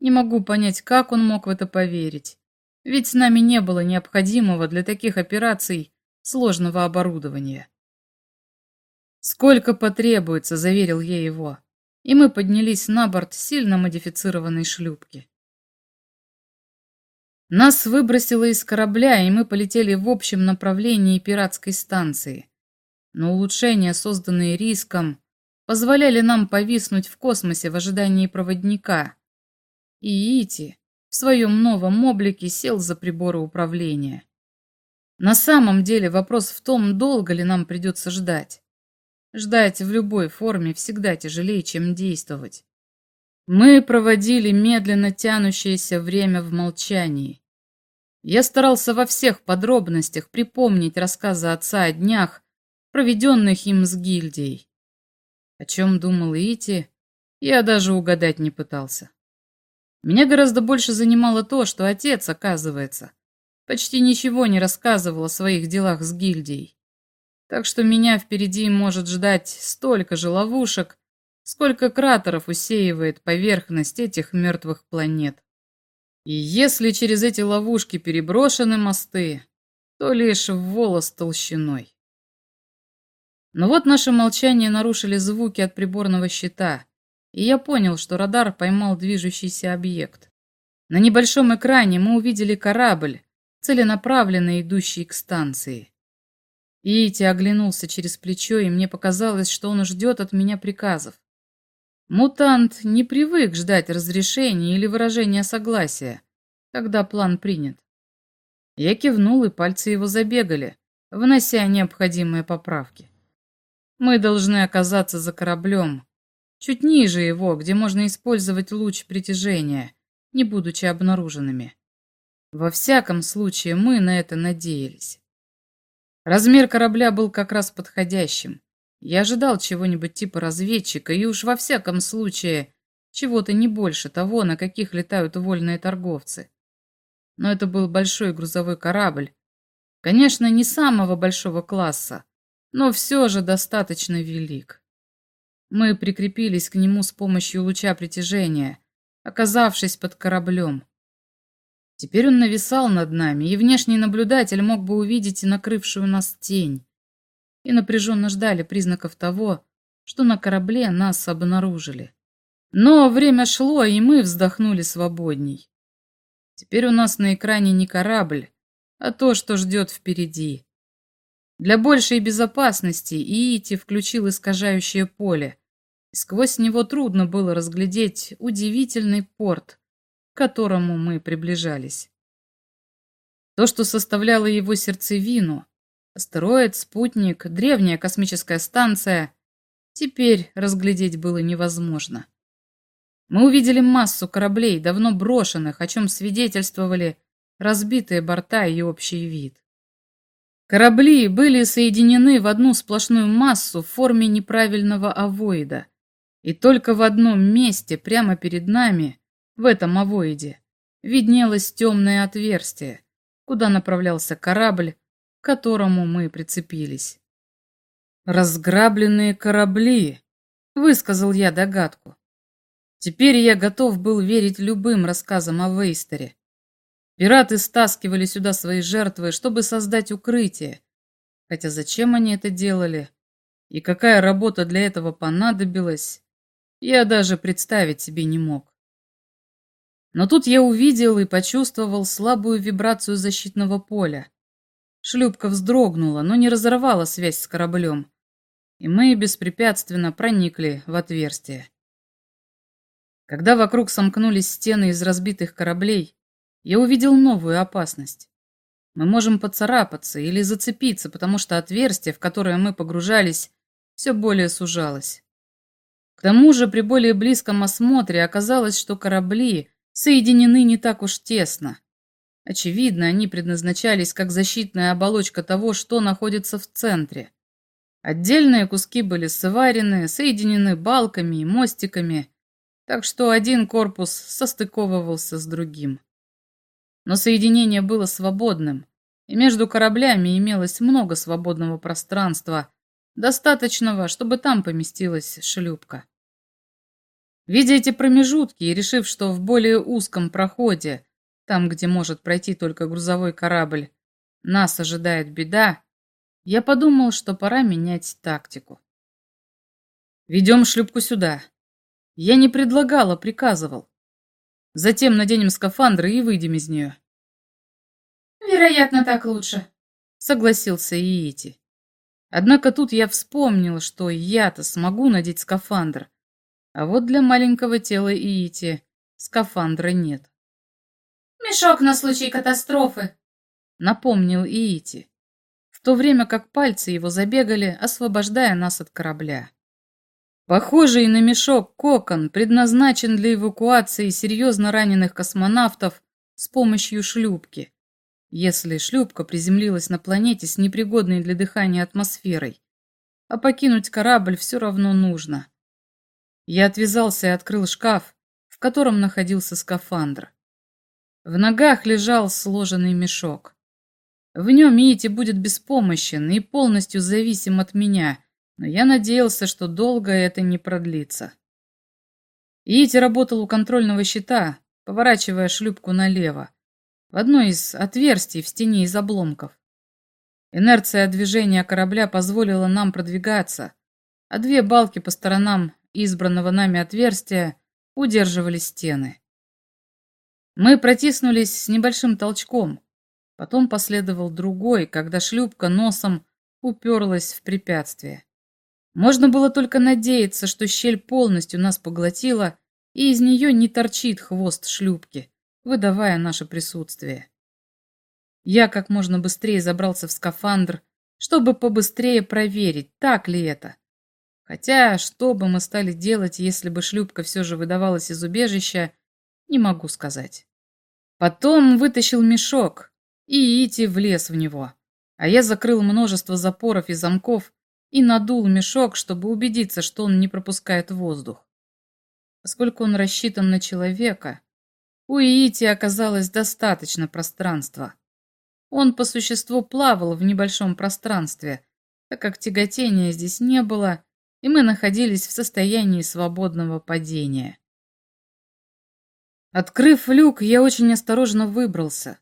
Не могу понять, как он мог в это поверить. Ведь с нами не было необходимого для таких операций сложного оборудования. «Сколько потребуется», — заверил я его, и мы поднялись на борт сильно модифицированной шлюпки. Нас выбросило из корабля, и мы полетели в общем направлении пиратской станции. Но улучшения, созданные риском, позволяли нам повиснуть в космосе в ожидании проводника. И Ити в своем новом облике сел за приборы управления. На самом деле вопрос в том, долго ли нам придется ждать. Ждать в любой форме всегда тяжелее, чем действовать. Мы проводили медленно тянущееся время в молчании. Я старался во всех подробностях припомнить рассказы отца о днях, проведенных им с гильдией. О чем думал Ити, я даже угадать не пытался. Меня гораздо больше занимало то, что отец, оказывается, почти ничего не рассказывал о своих делах с гильдией. Так что меня впереди может ждать столько же ловушек, сколько кратеров усеивает поверхность этих мертвых планет. И если через эти ловушки переброшены мосты, то лишь в волос толщиной. Но вот наше молчание нарушили звуки от приборного щита, и я понял, что радар поймал движущийся объект. На небольшом экране мы увидели корабль, целенаправленно идущий к станции. Ити оглянулся через плечо, и мне показалось, что он ждет от меня приказов. Мутант не привык ждать разрешения или выражения согласия, когда план принят. Я кивнул, и пальцы его забегали, внося необходимые поправки. Мы должны оказаться за кораблем, чуть ниже его, где можно использовать луч притяжения, не будучи обнаруженными. Во всяком случае, мы на это надеялись. Размер корабля был как раз подходящим. Я ожидал чего-нибудь типа разведчика, и уж во всяком случае чего-то не больше того, на каких летают вольные торговцы. Но это был большой грузовой корабль. Конечно, не самого большого класса, но все же достаточно велик. Мы прикрепились к нему с помощью луча притяжения, оказавшись под кораблем. Теперь он нависал над нами, и внешний наблюдатель мог бы увидеть и накрывшую нас тень. И напряженно ждали признаков того, что на корабле нас обнаружили. Но время шло, и мы вздохнули свободней. Теперь у нас на экране не корабль, а то, что ждет впереди. Для большей безопасности Иити включил искажающее поле, сквозь него трудно было разглядеть удивительный порт, которому мы приближались. То, что составляло его сердцевину, астероид, спутник, древняя космическая станция, теперь разглядеть было невозможно. Мы увидели массу кораблей, давно брошенных, о чем свидетельствовали разбитые борта и общий вид. Корабли были соединены в одну сплошную массу в форме неправильного овоида, и только в одном месте, прямо перед нами, в этом овоиде виднелось темное отверстие, куда направлялся корабль, к которому мы прицепились. «Разграбленные корабли», — высказал я догадку. Теперь я готов был верить любым рассказам о Вейстере. Пираты стаскивали сюда свои жертвы, чтобы создать укрытие. Хотя зачем они это делали? И какая работа для этого понадобилась, я даже представить себе не мог. Но тут я увидел и почувствовал слабую вибрацию защитного поля. Шлюпка вздрогнула, но не разорвала связь с кораблем, и мы беспрепятственно проникли в отверстие. Когда вокруг сомкнулись стены из разбитых кораблей, я увидел новую опасность. Мы можем поцарапаться или зацепиться, потому что отверстие, в которое мы погружались, все более сужалось. К тому же при более близком осмотре оказалось, что корабли соединены не так уж тесно. Очевидно, они предназначались как защитная оболочка того, что находится в центре. Отдельные куски были сварены, соединены балками и мостиками, так что один корпус состыковывался с другим. Но соединение было свободным, и между кораблями имелось много свободного пространства, достаточного, чтобы там поместилась шлюпка. Видя эти промежутки и решив, что в более узком проходе, там, где может пройти только грузовой корабль, нас ожидает беда, я подумал, что пора менять тактику. «Ведем шлюпку сюда». Я не предлагал, а приказывал. Затем наденем скафандры и выйдем из нее. «Вероятно, так лучше», — согласился Иити. Однако тут я вспомнил, что я-то смогу надеть скафандр, а вот для маленького тела Иити скафандра нет. «Мешок на случай катастрофы», — напомнил Иити, в то время как пальцы его забегали, освобождая нас от корабля. Похожий на мешок кокон предназначен для эвакуации серьезно раненых космонавтов с помощью шлюпки если шлюпка приземлилась на планете с непригодной для дыхания атмосферой. А покинуть корабль все равно нужно. Я отвязался и открыл шкаф, в котором находился скафандр. В ногах лежал сложенный мешок. В нем Ити будет беспомощен и полностью зависим от меня, но я надеялся, что долго это не продлится. Ити работал у контрольного щита, поворачивая шлюпку налево в одно из отверстий в стене из обломков. Инерция движения корабля позволила нам продвигаться, а две балки по сторонам избранного нами отверстия удерживали стены. Мы протиснулись с небольшим толчком, потом последовал другой, когда шлюпка носом уперлась в препятствие. Можно было только надеяться, что щель полностью нас поглотила, и из нее не торчит хвост шлюпки выдавая наше присутствие. Я как можно быстрее забрался в скафандр, чтобы побыстрее проверить, так ли это. Хотя, что бы мы стали делать, если бы шлюпка все же выдавалась из убежища, не могу сказать. Потом вытащил мешок и Ити влез в него, а я закрыл множество запоров и замков и надул мешок, чтобы убедиться, что он не пропускает воздух. Поскольку он рассчитан на человека, у Иити оказалось достаточно пространства. Он по существу плавал в небольшом пространстве, так как тяготения здесь не было, и мы находились в состоянии свободного падения. Открыв люк, я очень осторожно выбрался.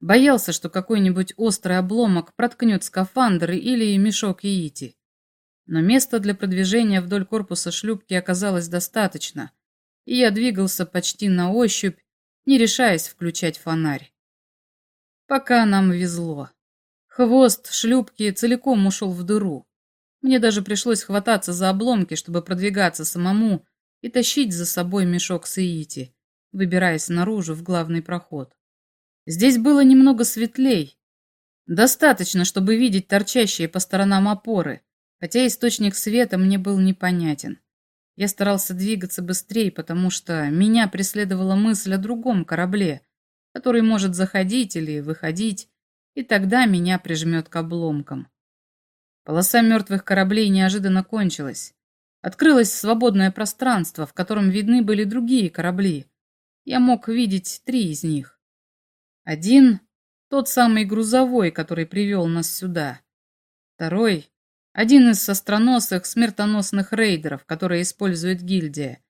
Боялся, что какой-нибудь острый обломок проткнет скафандр или мешок Иити. Но места для продвижения вдоль корпуса шлюпки оказалось достаточно, и я двигался почти на ощупь, не решаясь включать фонарь. Пока нам везло. Хвост шлюпки целиком ушел в дыру. Мне даже пришлось хвататься за обломки, чтобы продвигаться самому и тащить за собой мешок с Иити, выбираясь наружу в главный проход. Здесь было немного светлей. Достаточно, чтобы видеть торчащие по сторонам опоры, хотя источник света мне был непонятен. Я старался двигаться быстрее, потому что меня преследовала мысль о другом корабле, который может заходить или выходить, и тогда меня прижмет к обломкам. Полоса мертвых кораблей неожиданно кончилась. Открылось свободное пространство, в котором видны были другие корабли. Я мог видеть три из них. Один — тот самый грузовой, который привел нас сюда. Второй один из остроносых смертоносных рейдеров, которые использует гильдия.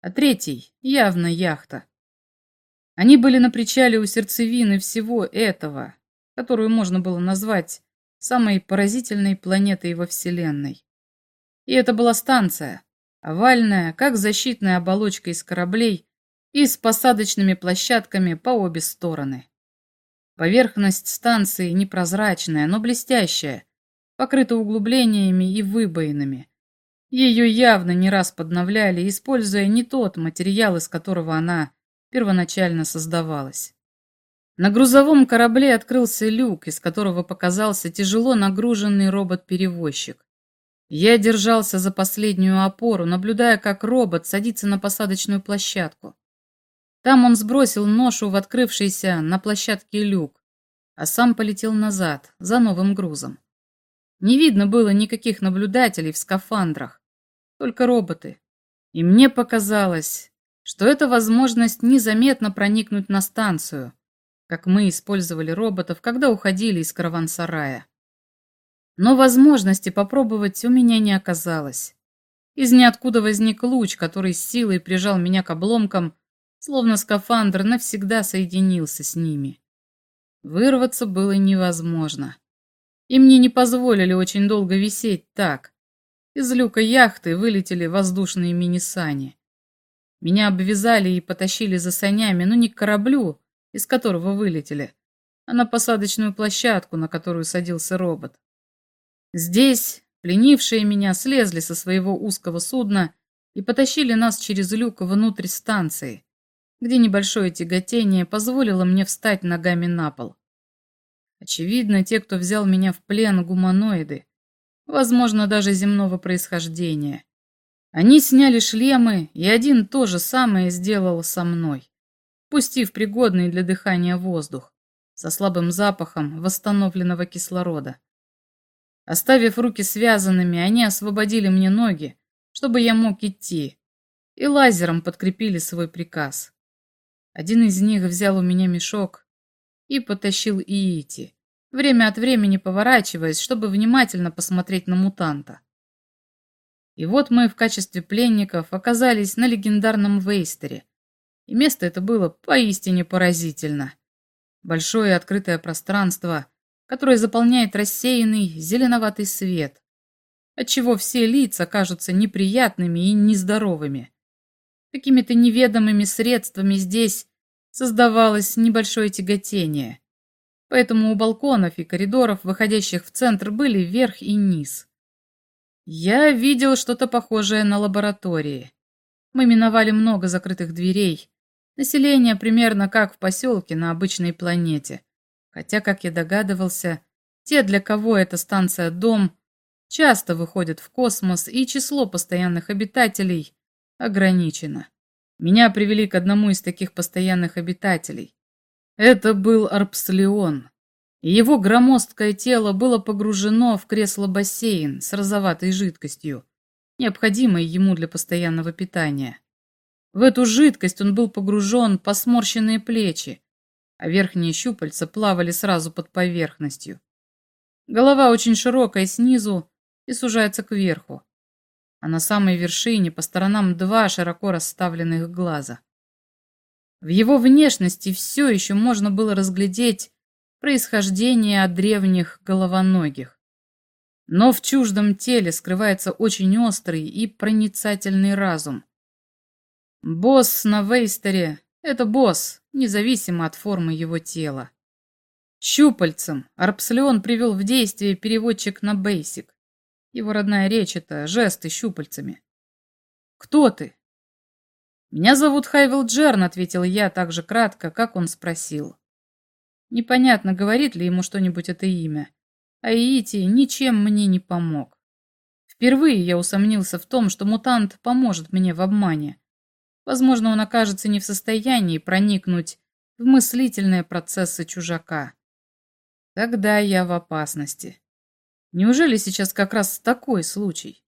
А третий — явно яхта. Они были на причале у сердцевины всего этого, которую можно было назвать самой поразительной планетой во Вселенной. И это была станция, овальная, как защитная оболочка из кораблей, и с посадочными площадками по обе стороны. Поверхность станции непрозрачная, но блестящая, покрыта углублениями и выбоинами. Ее явно не раз подновляли, используя не тот материал, из которого она первоначально создавалась. На грузовом корабле открылся люк, из которого показался тяжело нагруженный робот-перевозчик. Я держался за последнюю опору, наблюдая, как робот садится на посадочную площадку. Там он сбросил ношу в открывшийся на площадке люк, а сам полетел назад, за новым грузом. Не видно было никаких наблюдателей в скафандрах, только роботы. И мне показалось, что это возможность незаметно проникнуть на станцию, как мы использовали роботов, когда уходили из караван-сарая. Но возможности попробовать у меня не оказалось. Из ниоткуда возник луч, который с силой прижал меня к обломкам, словно скафандр навсегда соединился с ними. Вырваться было невозможно. И мне не позволили очень долго висеть так. Из люка яхты вылетели воздушные мини-сани. Меня обвязали и потащили за санями, но не к кораблю, из которого вылетели, а на посадочную площадку, на которую садился робот. Здесь пленившие меня слезли со своего узкого судна и потащили нас через люк внутрь станции, где небольшое тяготение позволило мне встать ногами на пол. Очевидно, те, кто взял меня в плен, гуманоиды, возможно, даже земного происхождения. Они сняли шлемы, и один то же самое сделал со мной, пустив пригодный для дыхания воздух, со слабым запахом восстановленного кислорода. Оставив руки связанными, они освободили мне ноги, чтобы я мог идти, и лазером подкрепили свой приказ. Один из них взял у меня мешок и потащил Иити, время от времени поворачиваясь, чтобы внимательно посмотреть на мутанта. И вот мы в качестве пленников оказались на легендарном Вейстере. И место это было поистине поразительно. Большое открытое пространство, которое заполняет рассеянный зеленоватый свет, отчего все лица кажутся неприятными и нездоровыми. Какими-то неведомыми средствами здесь создавалось небольшое тяготение. Поэтому у балконов и коридоров, выходящих в центр, были верх и низ. Я видел что-то похожее на лаборатории. Мы миновали много закрытых дверей. Население примерно как в поселке на обычной планете. Хотя, как я догадывался, те, для кого эта станция дом, часто выходят в космос, и число постоянных обитателей ограничено. Меня привели к одному из таких постоянных обитателей. Это был Арпслеон его громоздкое тело было погружено в кресло-бассейн с розоватой жидкостью, необходимой ему для постоянного питания. В эту жидкость он был погружен по сморщенные плечи, а верхние щупальца плавали сразу под поверхностью. Голова очень широкая снизу и сужается кверху, а на самой вершине по сторонам два широко расставленных глаза. В его внешности все еще можно было разглядеть происхождение от древних головоногих. Но в чуждом теле скрывается очень острый и проницательный разум. Босс на Вейстере — это босс, независимо от формы его тела. Щупальцем Арпслеон привел в действие переводчик на Бейсик. Его родная речь — это жесты щупальцами. «Кто ты?» «Меня зовут Хайвел Джерн», — ответил я так же кратко, как он спросил. Непонятно, говорит ли ему что-нибудь это имя. А Иити ничем мне не помог. Впервые я усомнился в том, что мутант поможет мне в обмане. Возможно, он окажется не в состоянии проникнуть в мыслительные процессы чужака. Тогда я в опасности. Неужели сейчас как раз такой случай?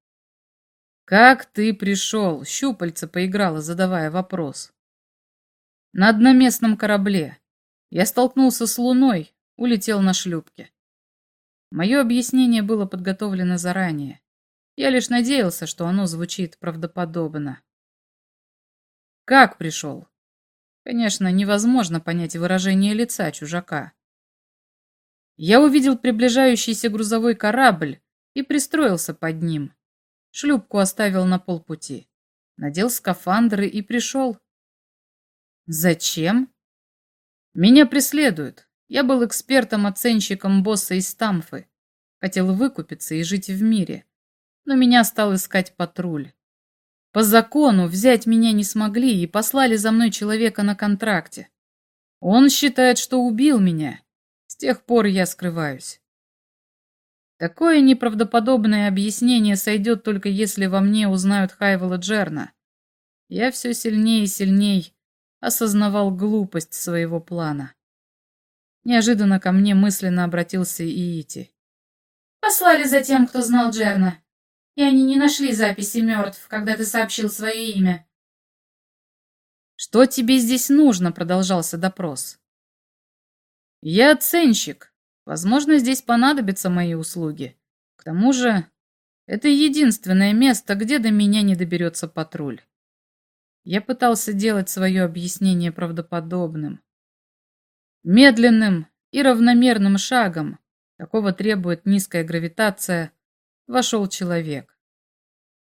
«Как ты пришел?» — щупальца поиграла, задавая вопрос. «На одноместном корабле. Я столкнулся с Луной, улетел на шлюпке. Мое объяснение было подготовлено заранее. Я лишь надеялся, что оно звучит правдоподобно. Как пришел? Конечно, невозможно понять выражение лица чужака. Я увидел приближающийся грузовой корабль и пристроился под ним. Шлюпку оставил на полпути. Надел скафандры и пришел. Зачем? Меня преследуют. Я был экспертом-оценщиком босса из Стамфы. Хотел выкупиться и жить в мире. Но меня стал искать патруль. По закону взять меня не смогли и послали за мной человека на контракте. Он считает, что убил меня. С тех пор я скрываюсь. Такое неправдоподобное объяснение сойдет только если во мне узнают Хайвела Джерна. Я все сильнее и сильнее осознавал глупость своего плана. Неожиданно ко мне мысленно обратился Иити. «Послали за тем, кто знал Джерна, и они не нашли записи мертв, когда ты сообщил свое имя». «Что тебе здесь нужно?» — продолжался допрос. «Я оценщик. Возможно, здесь понадобятся мои услуги. К тому же, это единственное место, где до меня не доберется патруль. Я пытался делать свое объяснение правдоподобным. Медленным и равномерным шагом, такого требует низкая гравитация, вошел человек.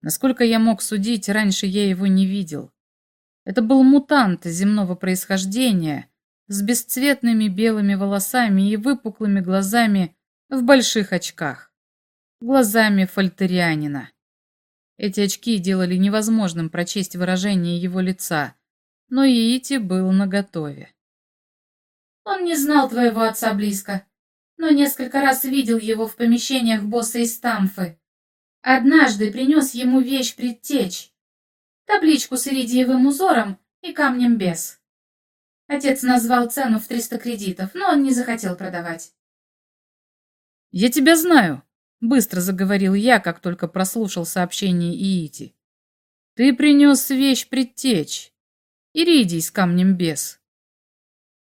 Насколько я мог судить, раньше я его не видел. Это был мутант земного происхождения, с бесцветными белыми волосами и выпуклыми глазами в больших очках. Глазами фальтерианина. Эти очки делали невозможным прочесть выражение его лица, но Иити был наготове. Он не знал твоего отца близко, но несколько раз видел его в помещениях босса из Тамфы. Однажды принес ему вещь предтечь, табличку с иридиевым узором и камнем без. Отец назвал цену в 300 кредитов, но он не захотел продавать. «Я тебя знаю», Быстро заговорил я, как только прослушал сообщение Иити. Ты принес вещь предтечь. Иридий с камнем без.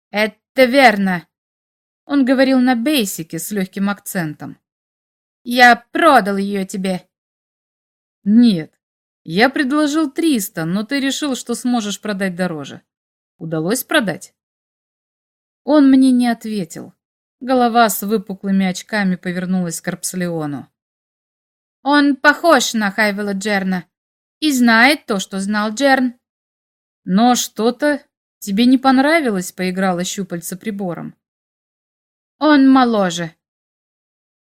Это верно. Он говорил на бейсике с легким акцентом. Я продал ее тебе. Нет. Я предложил триста, но ты решил, что сможешь продать дороже. Удалось продать? Он мне не ответил. Голова с выпуклыми очками повернулась к Карпслеону. «Он похож на Хайвела Джерна и знает то, что знал Джерн». «Но что-то тебе не понравилось?» — поиграла щупальца прибором. «Он моложе».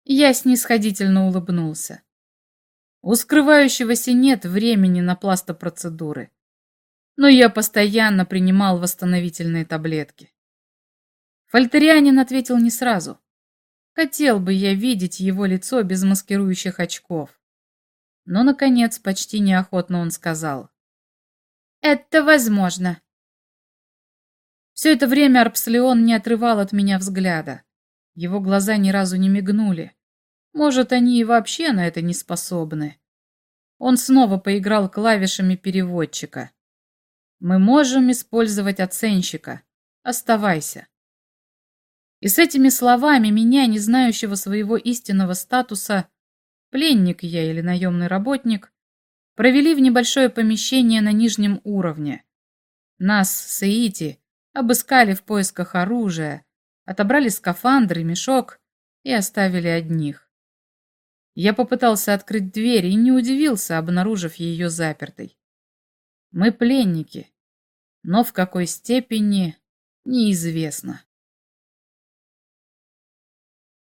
Я снисходительно улыбнулся. У скрывающегося нет времени на пластопроцедуры. Но я постоянно принимал восстановительные таблетки. Фальтерианин ответил не сразу. Хотел бы я видеть его лицо без маскирующих очков. Но, наконец, почти неохотно он сказал. «Это возможно». Все это время Арпслеон не отрывал от меня взгляда. Его глаза ни разу не мигнули. Может, они и вообще на это не способны. Он снова поиграл клавишами переводчика. «Мы можем использовать оценщика. Оставайся». И с этими словами меня, не знающего своего истинного статуса, пленник я или наемный работник, провели в небольшое помещение на нижнем уровне. Нас с обыскали в поисках оружия, отобрали скафандр и мешок и оставили одних. Я попытался открыть дверь и не удивился, обнаружив ее запертой. Мы пленники, но в какой степени неизвестно.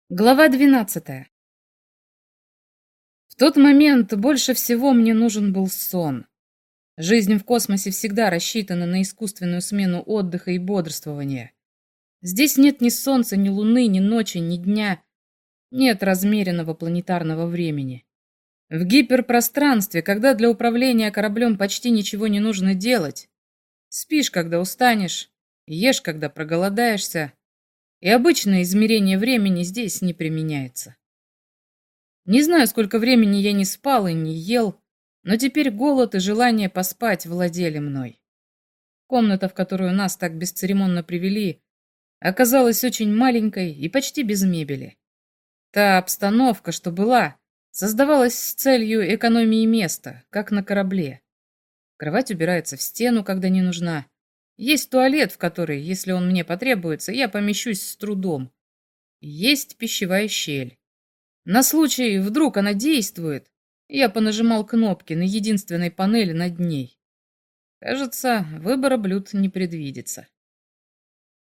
Глава 12. В тот момент больше всего мне нужен был сон. Жизнь в космосе всегда рассчитана на искусственную смену отдыха и бодрствования. Здесь нет ни солнца, ни луны, ни ночи, ни дня. Нет размеренного планетарного времени. В гиперпространстве, когда для управления кораблем почти ничего не нужно делать, спишь, когда устанешь, ешь, когда проголодаешься, и обычное измерение времени здесь не применяется. Не знаю, сколько времени я не спал и не ел, но теперь голод и желание поспать владели мной. Комната, в которую нас так бесцеремонно привели, оказалась очень маленькой и почти без мебели. Та обстановка, что была, создавалась с целью экономии места, как на корабле. Кровать убирается в стену, когда не нужна, есть туалет, в который, если он мне потребуется, я помещусь с трудом. Есть пищевая щель. На случай, вдруг она действует, я понажимал кнопки на единственной панели над ней. Кажется, выбора блюд не предвидится.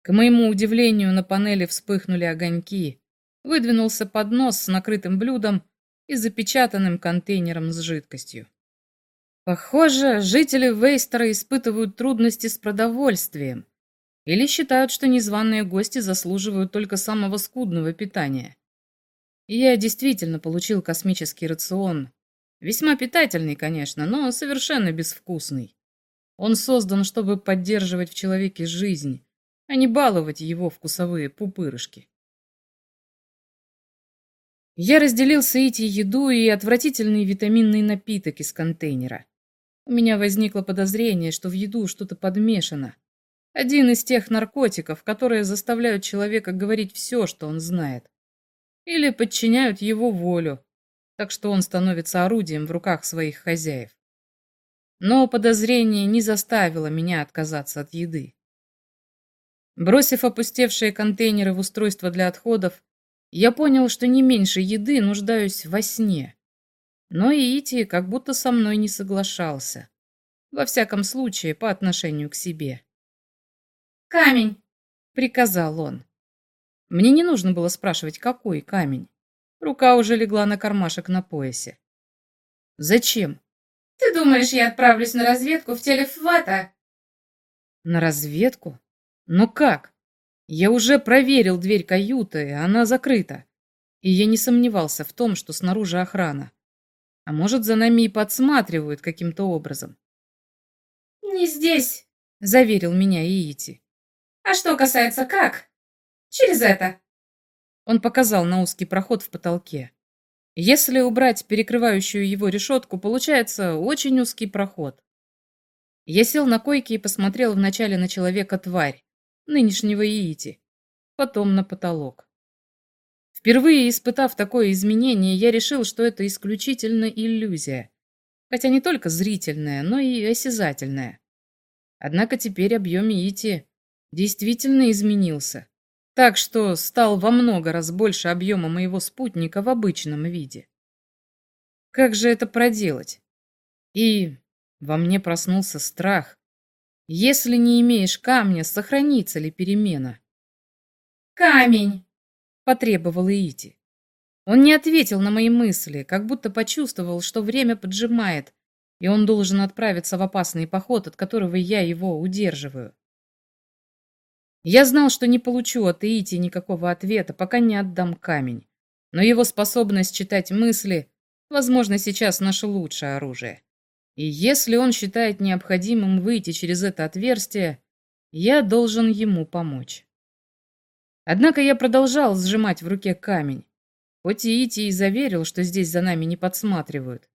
К моему удивлению, на панели вспыхнули огоньки, выдвинулся поднос с накрытым блюдом и запечатанным контейнером с жидкостью. Похоже, жители Вейстера испытывают трудности с продовольствием или считают, что незваные гости заслуживают только самого скудного питания. Я действительно получил космический рацион. Весьма питательный, конечно, но совершенно безвкусный. Он создан, чтобы поддерживать в человеке жизнь, а не баловать его вкусовые пупырышки. Я разделил Саити еду и отвратительный витаминный напиток из контейнера. У меня возникло подозрение, что в еду что-то подмешано. Один из тех наркотиков, которые заставляют человека говорить все, что он знает или подчиняют его волю, так что он становится орудием в руках своих хозяев. Но подозрение не заставило меня отказаться от еды. Бросив опустевшие контейнеры в устройство для отходов, я понял, что не меньше еды нуждаюсь во сне. Но Иити как будто со мной не соглашался. Во всяком случае, по отношению к себе. «Камень!» — приказал он. Мне не нужно было спрашивать, какой камень. Рука уже легла на кармашек на поясе. «Зачем?» «Ты думаешь, я отправлюсь на разведку в телефвата?» «На разведку? Но как? Я уже проверил дверь каюты, она закрыта. И я не сомневался в том, что снаружи охрана. А может, за нами и подсматривают каким-то образом». «Не здесь», — заверил меня Иити. «А что касается как, Через это!» Он показал на узкий проход в потолке. Если убрать перекрывающую его решетку, получается очень узкий проход. Я сел на койке и посмотрел вначале на человека-тварь, нынешнего Иити, потом на потолок. Впервые испытав такое изменение, я решил, что это исключительно иллюзия, хотя не только зрительная, но и осязательная. Однако теперь объем Иити действительно изменился так что стал во много раз больше объема моего спутника в обычном виде. Как же это проделать? И во мне проснулся страх. Если не имеешь камня, сохранится ли перемена? «Камень!» — потребовал Иити. Он не ответил на мои мысли, как будто почувствовал, что время поджимает, и он должен отправиться в опасный поход, от которого я его удерживаю. Я знал, что не получу от Иити никакого ответа, пока не отдам камень. Но его способность читать мысли, возможно, сейчас наше лучшее оружие. И если он считает необходимым выйти через это отверстие, я должен ему помочь. Однако я продолжал сжимать в руке камень. Хоть Иити и заверил, что здесь за нами не подсматривают.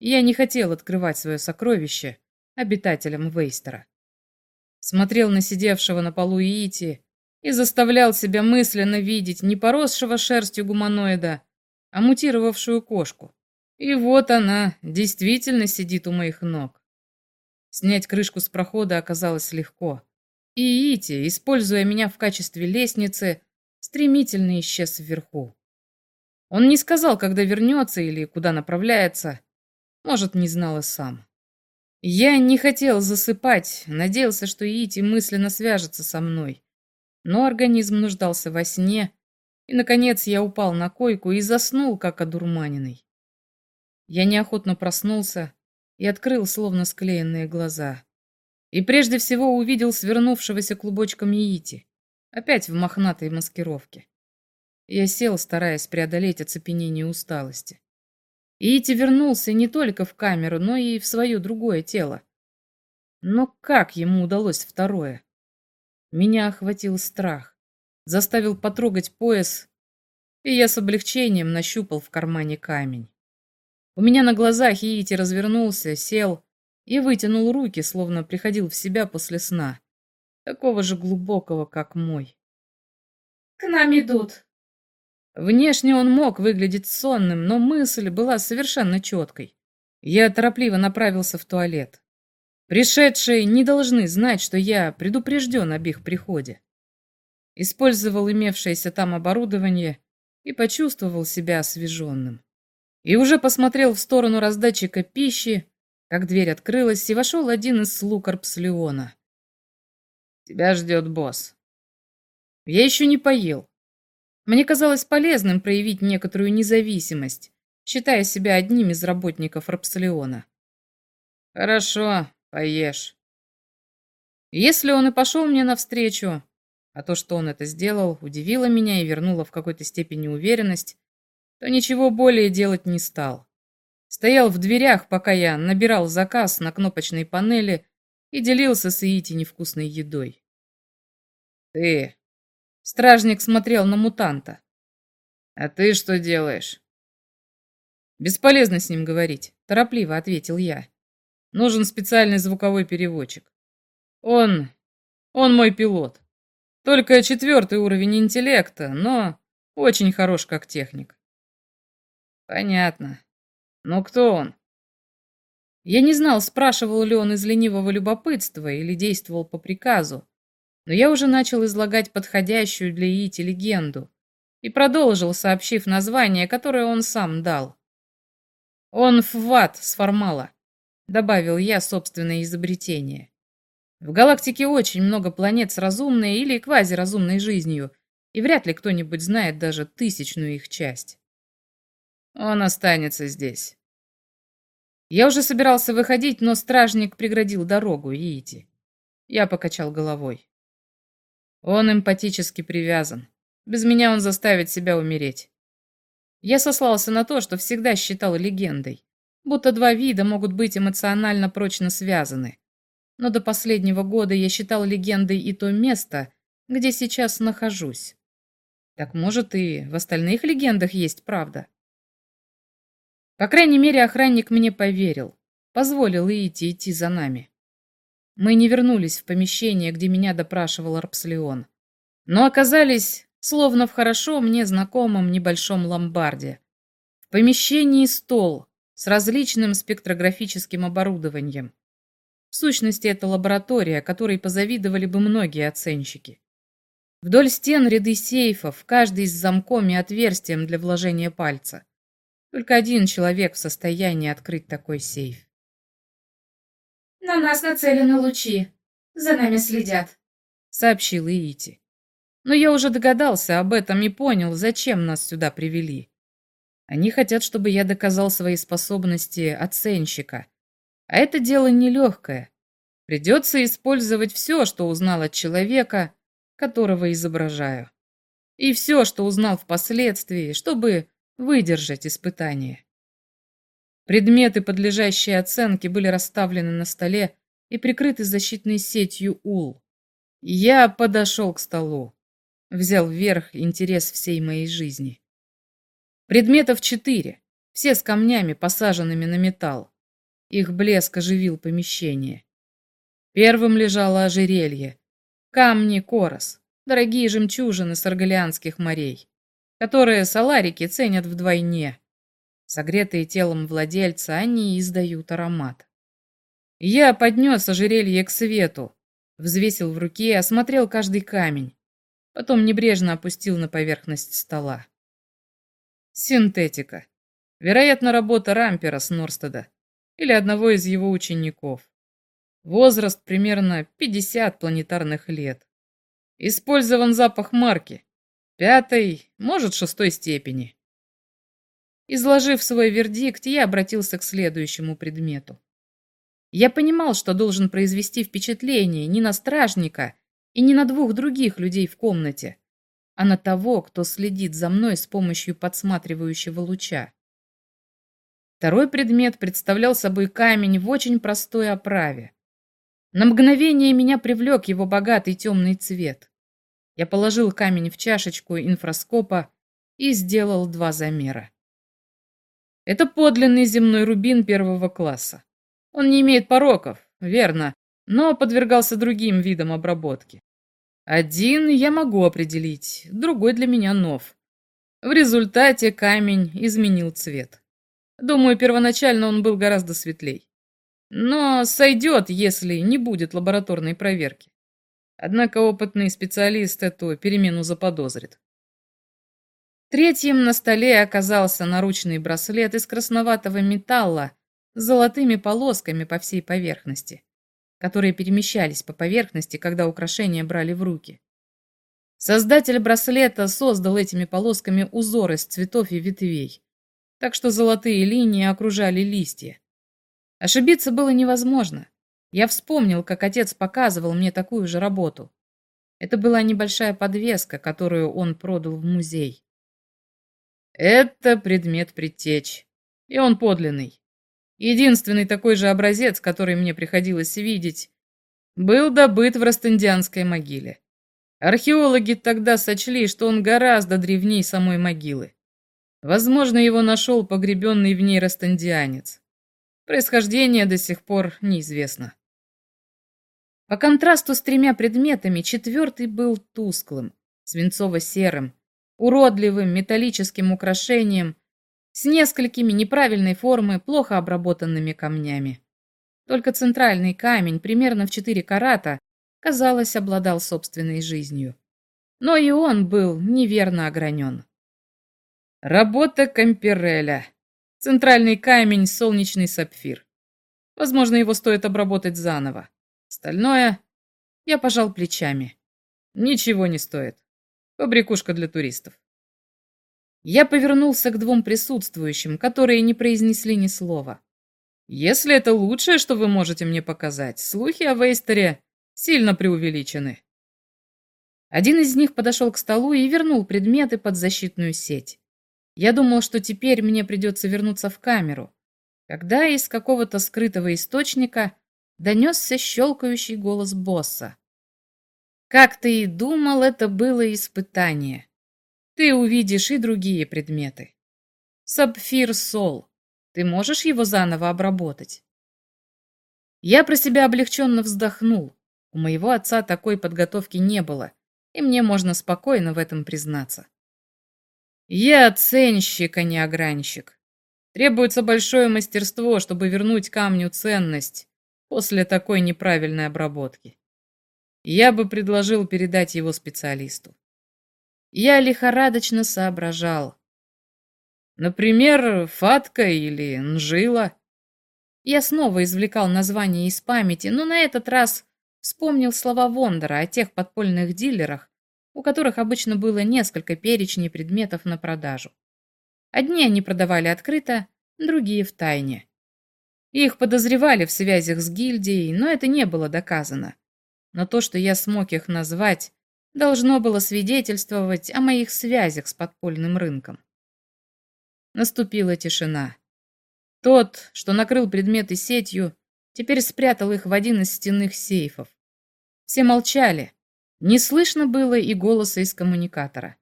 Я не хотел открывать свое сокровище обитателям Вейстера смотрел на сидевшего на полу Иити и заставлял себя мысленно видеть не поросшего шерстью гуманоида, а мутировавшую кошку. И вот она действительно сидит у моих ног. Снять крышку с прохода оказалось легко. И Ити, используя меня в качестве лестницы, стремительно исчез вверху. Он не сказал, когда вернется или куда направляется. Может, не знал и сам. Я не хотел засыпать, надеялся, что Ити мысленно свяжется со мной. Но организм нуждался во сне, и, наконец, я упал на койку и заснул, как одурманенный. Я неохотно проснулся и открыл словно склеенные глаза. И прежде всего увидел свернувшегося клубочком Иити, опять в мохнатой маскировке. Я сел, стараясь преодолеть оцепенение усталости. Ити вернулся не только в камеру, но и в свое другое тело. Но как ему удалось второе? Меня охватил страх, заставил потрогать пояс, и я с облегчением нащупал в кармане камень. У меня на глазах Иити развернулся, сел и вытянул руки, словно приходил в себя после сна, такого же глубокого, как мой. «К нам идут», Внешне он мог выглядеть сонным, но мысль была совершенно четкой. Я торопливо направился в туалет. Пришедшие не должны знать, что я предупрежден об их приходе. Использовал имевшееся там оборудование и почувствовал себя освеженным. И уже посмотрел в сторону раздатчика пищи, как дверь открылась, и вошел один из слуг Арпслеона. «Тебя ждет босс». Я еще не поел. Мне казалось полезным проявить некоторую независимость, считая себя одним из работников Рапсолеона. «Хорошо, поешь». Если он и пошел мне навстречу, а то, что он это сделал, удивило меня и вернуло в какой-то степени уверенность, то ничего более делать не стал. Стоял в дверях, пока я набирал заказ на кнопочной панели и делился с Иити невкусной едой. «Ты...» Стражник смотрел на мутанта. «А ты что делаешь?» «Бесполезно с ним говорить», — торопливо ответил я. «Нужен специальный звуковой переводчик. Он... он мой пилот. Только четвертый уровень интеллекта, но очень хорош как техник». «Понятно. Но кто он?» Я не знал, спрашивал ли он из ленивого любопытства или действовал по приказу, но я уже начал излагать подходящую для Ити легенду и продолжил, сообщив название, которое он сам дал. «Он Фват с Формала», — добавил я собственное изобретение. В галактике очень много планет с разумной или квазиразумной жизнью, и вряд ли кто-нибудь знает даже тысячную их часть. Он останется здесь. Я уже собирался выходить, но стражник преградил дорогу Иити. Я покачал головой. Он эмпатически привязан. Без меня он заставит себя умереть. Я сослался на то, что всегда считал легендой, будто два вида могут быть эмоционально прочно связаны. Но до последнего года я считал легендой и то место, где сейчас нахожусь. Так может и в остальных легендах есть правда. По крайней мере, охранник мне поверил, позволил и идти идти за нами. Мы не вернулись в помещение, где меня допрашивал Арпслеон, но оказались словно в хорошо мне знакомом небольшом ломбарде. В помещении стол с различным спектрографическим оборудованием. В сущности, это лаборатория, которой позавидовали бы многие оценщики. Вдоль стен ряды сейфов, каждый с замком и отверстием для вложения пальца. Только один человек в состоянии открыть такой сейф. «На нас нацелены лучи. За нами следят», — сообщил Иити. Но я уже догадался об этом и понял, зачем нас сюда привели. Они хотят, чтобы я доказал свои способности оценщика. А это дело нелегкое. Придется использовать все, что узнал от человека, которого изображаю. И все, что узнал впоследствии, чтобы выдержать испытание. Предметы, подлежащие оценке, были расставлены на столе и прикрыты защитной сетью ул. Я подошел к столу взял вверх интерес всей моей жизни. Предметов четыре, все с камнями, посаженными на металл. Их блеск оживил помещение. Первым лежало ожерелье. Камни корос, дорогие жемчужины с арголианских морей, которые саларики ценят вдвойне. Согретые телом владельца, они издают аромат. Я поднес ожерелье к свету, взвесил в руке, осмотрел каждый камень. Потом небрежно опустил на поверхность стола. Синтетика. Вероятно, работа Рампера с Норстеда или одного из его учеников. Возраст примерно 50 планетарных лет. Использован запах марки. Пятой, может, шестой степени. Изложив свой вердикт, я обратился к следующему предмету. Я понимал, что должен произвести впечатление не на стражника, и не на двух других людей в комнате, а на того, кто следит за мной с помощью подсматривающего луча. Второй предмет представлял собой камень в очень простой оправе. На мгновение меня привлек его богатый темный цвет. Я положил камень в чашечку инфраскопа и сделал два замера. Это подлинный земной рубин первого класса. Он не имеет пороков, верно, но подвергался другим видам обработки. Один я могу определить, другой для меня нов. В результате камень изменил цвет. Думаю, первоначально он был гораздо светлей. Но сойдет, если не будет лабораторной проверки. Однако опытный специалист эту перемену заподозрит. Третьим на столе оказался наручный браслет из красноватого металла с золотыми полосками по всей поверхности, которые перемещались по поверхности, когда украшения брали в руки. Создатель браслета создал этими полосками узор из цветов и ветвей, так что золотые линии окружали листья. Ошибиться было невозможно. Я вспомнил, как отец показывал мне такую же работу. Это была небольшая подвеска, которую он продал в музей. Это предмет предтеч, и он подлинный. Единственный такой же образец, который мне приходилось видеть, был добыт в Ростендианской могиле. Археологи тогда сочли, что он гораздо древней самой могилы. Возможно, его нашел погребенный в ней растандианец. Происхождение до сих пор неизвестно. По контрасту с тремя предметами, четвертый был тусклым, свинцово-серым, уродливым металлическим украшением с несколькими неправильной формы, плохо обработанными камнями. Только центральный камень, примерно в 4 карата, казалось, обладал собственной жизнью. Но и он был неверно огранен. Работа Кампереля. Центральный камень — солнечный сапфир. Возможно, его стоит обработать заново. Остальное... Я пожал плечами. Ничего не стоит. Побрякушка для туристов. Я повернулся к двум присутствующим, которые не произнесли ни слова. Если это лучшее, что вы можете мне показать, слухи о Вейстере сильно преувеличены. Один из них подошел к столу и вернул предметы под защитную сеть. Я думал, что теперь мне придется вернуться в камеру, когда из какого-то скрытого источника донесся щелкающий голос босса. Как ты и думал, это было испытание. Ты увидишь и другие предметы. Сапфир Сол. Ты можешь его заново обработать? Я про себя облегченно вздохнул. У моего отца такой подготовки не было, и мне можно спокойно в этом признаться. Я оценщик, а не огранщик. Требуется большое мастерство, чтобы вернуть камню ценность после такой неправильной обработки. Я бы предложил передать его специалисту. Я лихорадочно соображал. Например, фатка или нжила. Я снова извлекал название из памяти, но на этот раз Вспомнил слова Вондора о тех подпольных дилерах, у которых обычно было несколько перечней предметов на продажу. Одни они продавали открыто, другие в тайне. Их подозревали в связях с гильдией, но это не было доказано. Но то, что я смог их назвать, должно было свидетельствовать о моих связях с подпольным рынком. Наступила тишина. Тот, что накрыл предметы сетью, теперь спрятал их в один из стенных сейфов. Все молчали. Не слышно было и голоса из коммуникатора.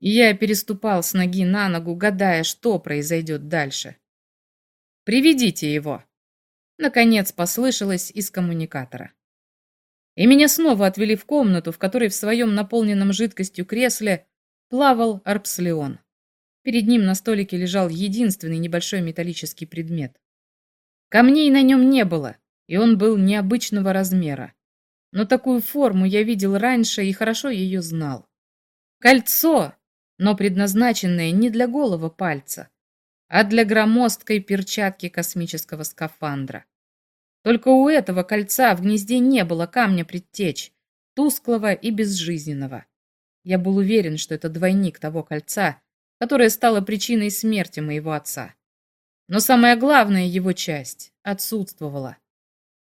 я переступал с ноги на ногу, гадая, что произойдет дальше. «Приведите его!» Наконец послышалось из коммуникатора. И меня снова отвели в комнату, в которой в своем наполненном жидкостью кресле плавал Арпслеон. Перед ним на столике лежал единственный небольшой металлический предмет. Камней на нем не было, и он был необычного размера. Но такую форму я видел раньше и хорошо ее знал. Кольцо, но предназначенное не для голого пальца, а для громоздкой перчатки космического скафандра. Только у этого кольца в гнезде не было камня предтеч, тусклого и безжизненного. Я был уверен, что это двойник того кольца, которое стало причиной смерти моего отца. Но самая главная его часть отсутствовала.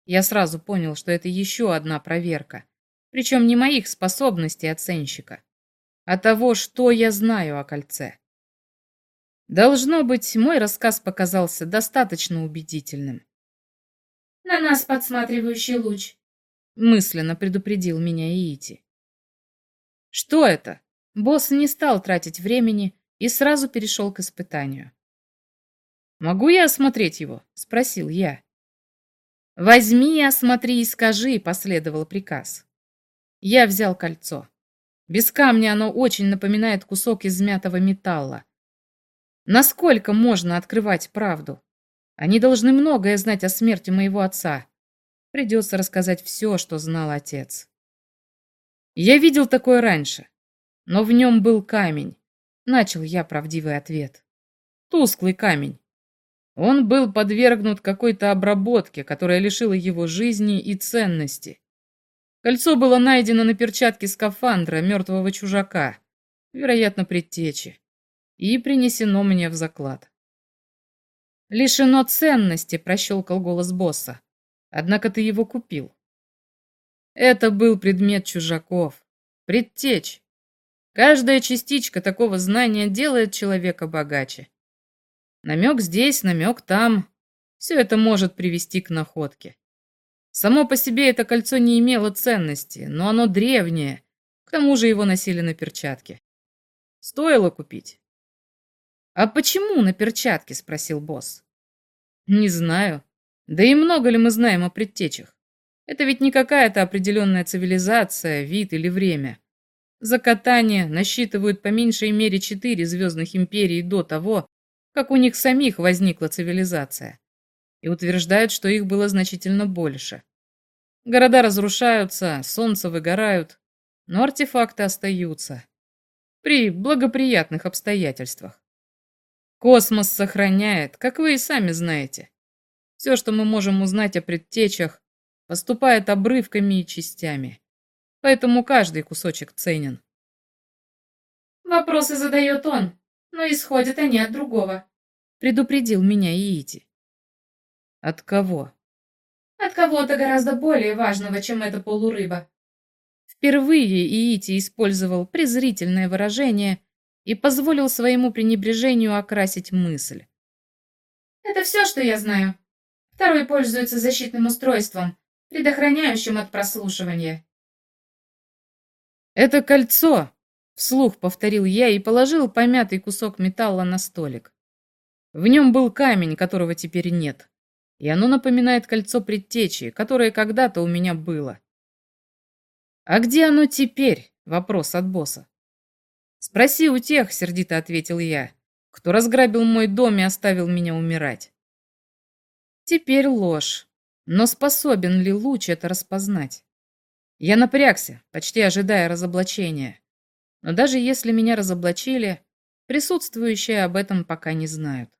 Я сразу понял, что это еще одна проверка, причем не моих способностей оценщика, а того, что я знаю о кольце. Должно быть, мой рассказ показался достаточно убедительным. «На нас подсматривающий луч», — мысленно предупредил меня Иити. «Что это?» Босс не стал тратить времени и сразу перешел к испытанию. «Могу я осмотреть его?» — спросил я. «Возьми, осмотри и скажи», — последовал приказ. Я взял кольцо. Без камня оно очень напоминает кусок измятого металла. Насколько можно открывать правду? Они должны многое знать о смерти моего отца. Придется рассказать все, что знал отец. Я видел такое раньше, но в нем был камень. Начал я правдивый ответ. Тусклый камень. Он был подвергнут какой-то обработке, которая лишила его жизни и ценности. Кольцо было найдено на перчатке скафандра мертвого чужака, вероятно, предтечи, и принесено мне в заклад. «Лишено ценности», — прощелкал голос босса. «Однако ты его купил». Это был предмет чужаков, предтечь. Каждая частичка такого знания делает человека богаче. Намек здесь, намек там. Все это может привести к находке. Само по себе это кольцо не имело ценности, но оно древнее. К тому же его носили на перчатке. Стоило купить. «А почему на перчатке?» — спросил босс. «Не знаю. Да и много ли мы знаем о предтечах? Это ведь не какая-то определенная цивилизация, вид или время. За катание насчитывают по меньшей мере четыре звездных империи до того, как у них самих возникла цивилизация. И утверждают, что их было значительно больше. Города разрушаются, солнца выгорают, но артефакты остаются. При благоприятных обстоятельствах. Космос сохраняет, как вы и сами знаете. Все, что мы можем узнать о предтечах, поступает обрывками и частями. Поэтому каждый кусочек ценен. Вопросы задает он, но исходят они от другого. Предупредил меня Иити. От кого? От кого-то гораздо более важного, чем эта полурыба. Впервые Иити использовал презрительное выражение и позволил своему пренебрежению окрасить мысль. Это все, что я знаю. Второй пользуется защитным устройством, предохраняющим от прослушивания. «Это кольцо!» — вслух повторил я и положил помятый кусок металла на столик. В нем был камень, которого теперь нет, и оно напоминает кольцо предтечи, которое когда-то у меня было. «А где оно теперь?» — вопрос от босса. «Спроси у тех», — сердито ответил я, «кто разграбил мой дом и оставил меня умирать». Теперь ложь. Но способен ли луч это распознать? Я напрягся, почти ожидая разоблачения. Но даже если меня разоблачили, присутствующие об этом пока не знают.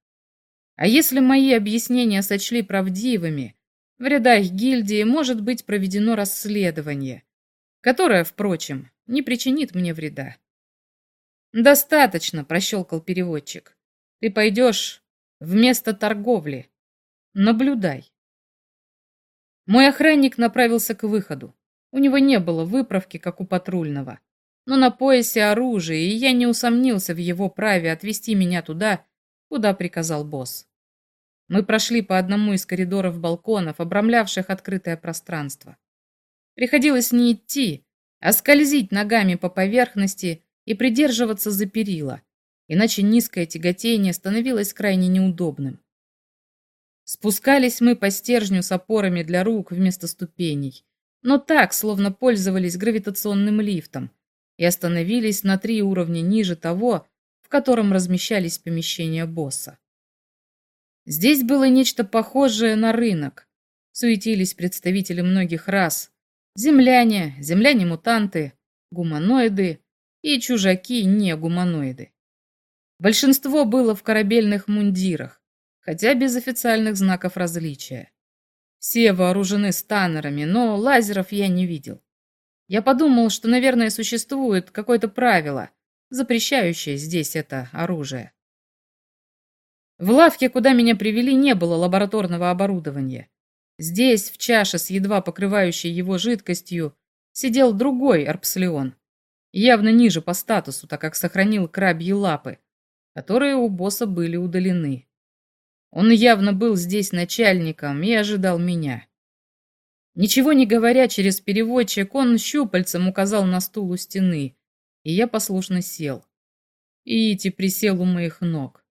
А если мои объяснения сочли правдивыми, в рядах гильдии может быть проведено расследование, которое, впрочем, не причинит мне вреда. «Достаточно», — прощелкал переводчик. «Ты пойдешь вместо торговли. Наблюдай». Мой охранник направился к выходу. У него не было выправки, как у патрульного. Но на поясе оружие, и я не усомнился в его праве отвести меня туда, куда приказал босс. Мы прошли по одному из коридоров балконов, обрамлявших открытое пространство. Приходилось не идти, а скользить ногами по поверхности и придерживаться за перила, иначе низкое тяготение становилось крайне неудобным. Спускались мы по стержню с опорами для рук вместо ступеней, но так, словно пользовались гравитационным лифтом, и остановились на три уровня ниже того, в котором размещались помещения босса. Здесь было нечто похожее на рынок. Суетились представители многих рас. Земляне, земляне-мутанты, гуманоиды, и чужаки-не-гуманоиды. Большинство было в корабельных мундирах, хотя без официальных знаков различия. Все вооружены станерами, но лазеров я не видел. Я подумал, что, наверное, существует какое-то правило, запрещающее здесь это оружие. В лавке, куда меня привели, не было лабораторного оборудования. Здесь, в чаше с едва покрывающей его жидкостью, сидел другой арпслеон явно ниже по статусу, так как сохранил крабьи лапы, которые у босса были удалены. Он явно был здесь начальником и ожидал меня. Ничего не говоря через переводчик, он щупальцем указал на стул у стены, и я послушно сел. Ити присел у моих ног.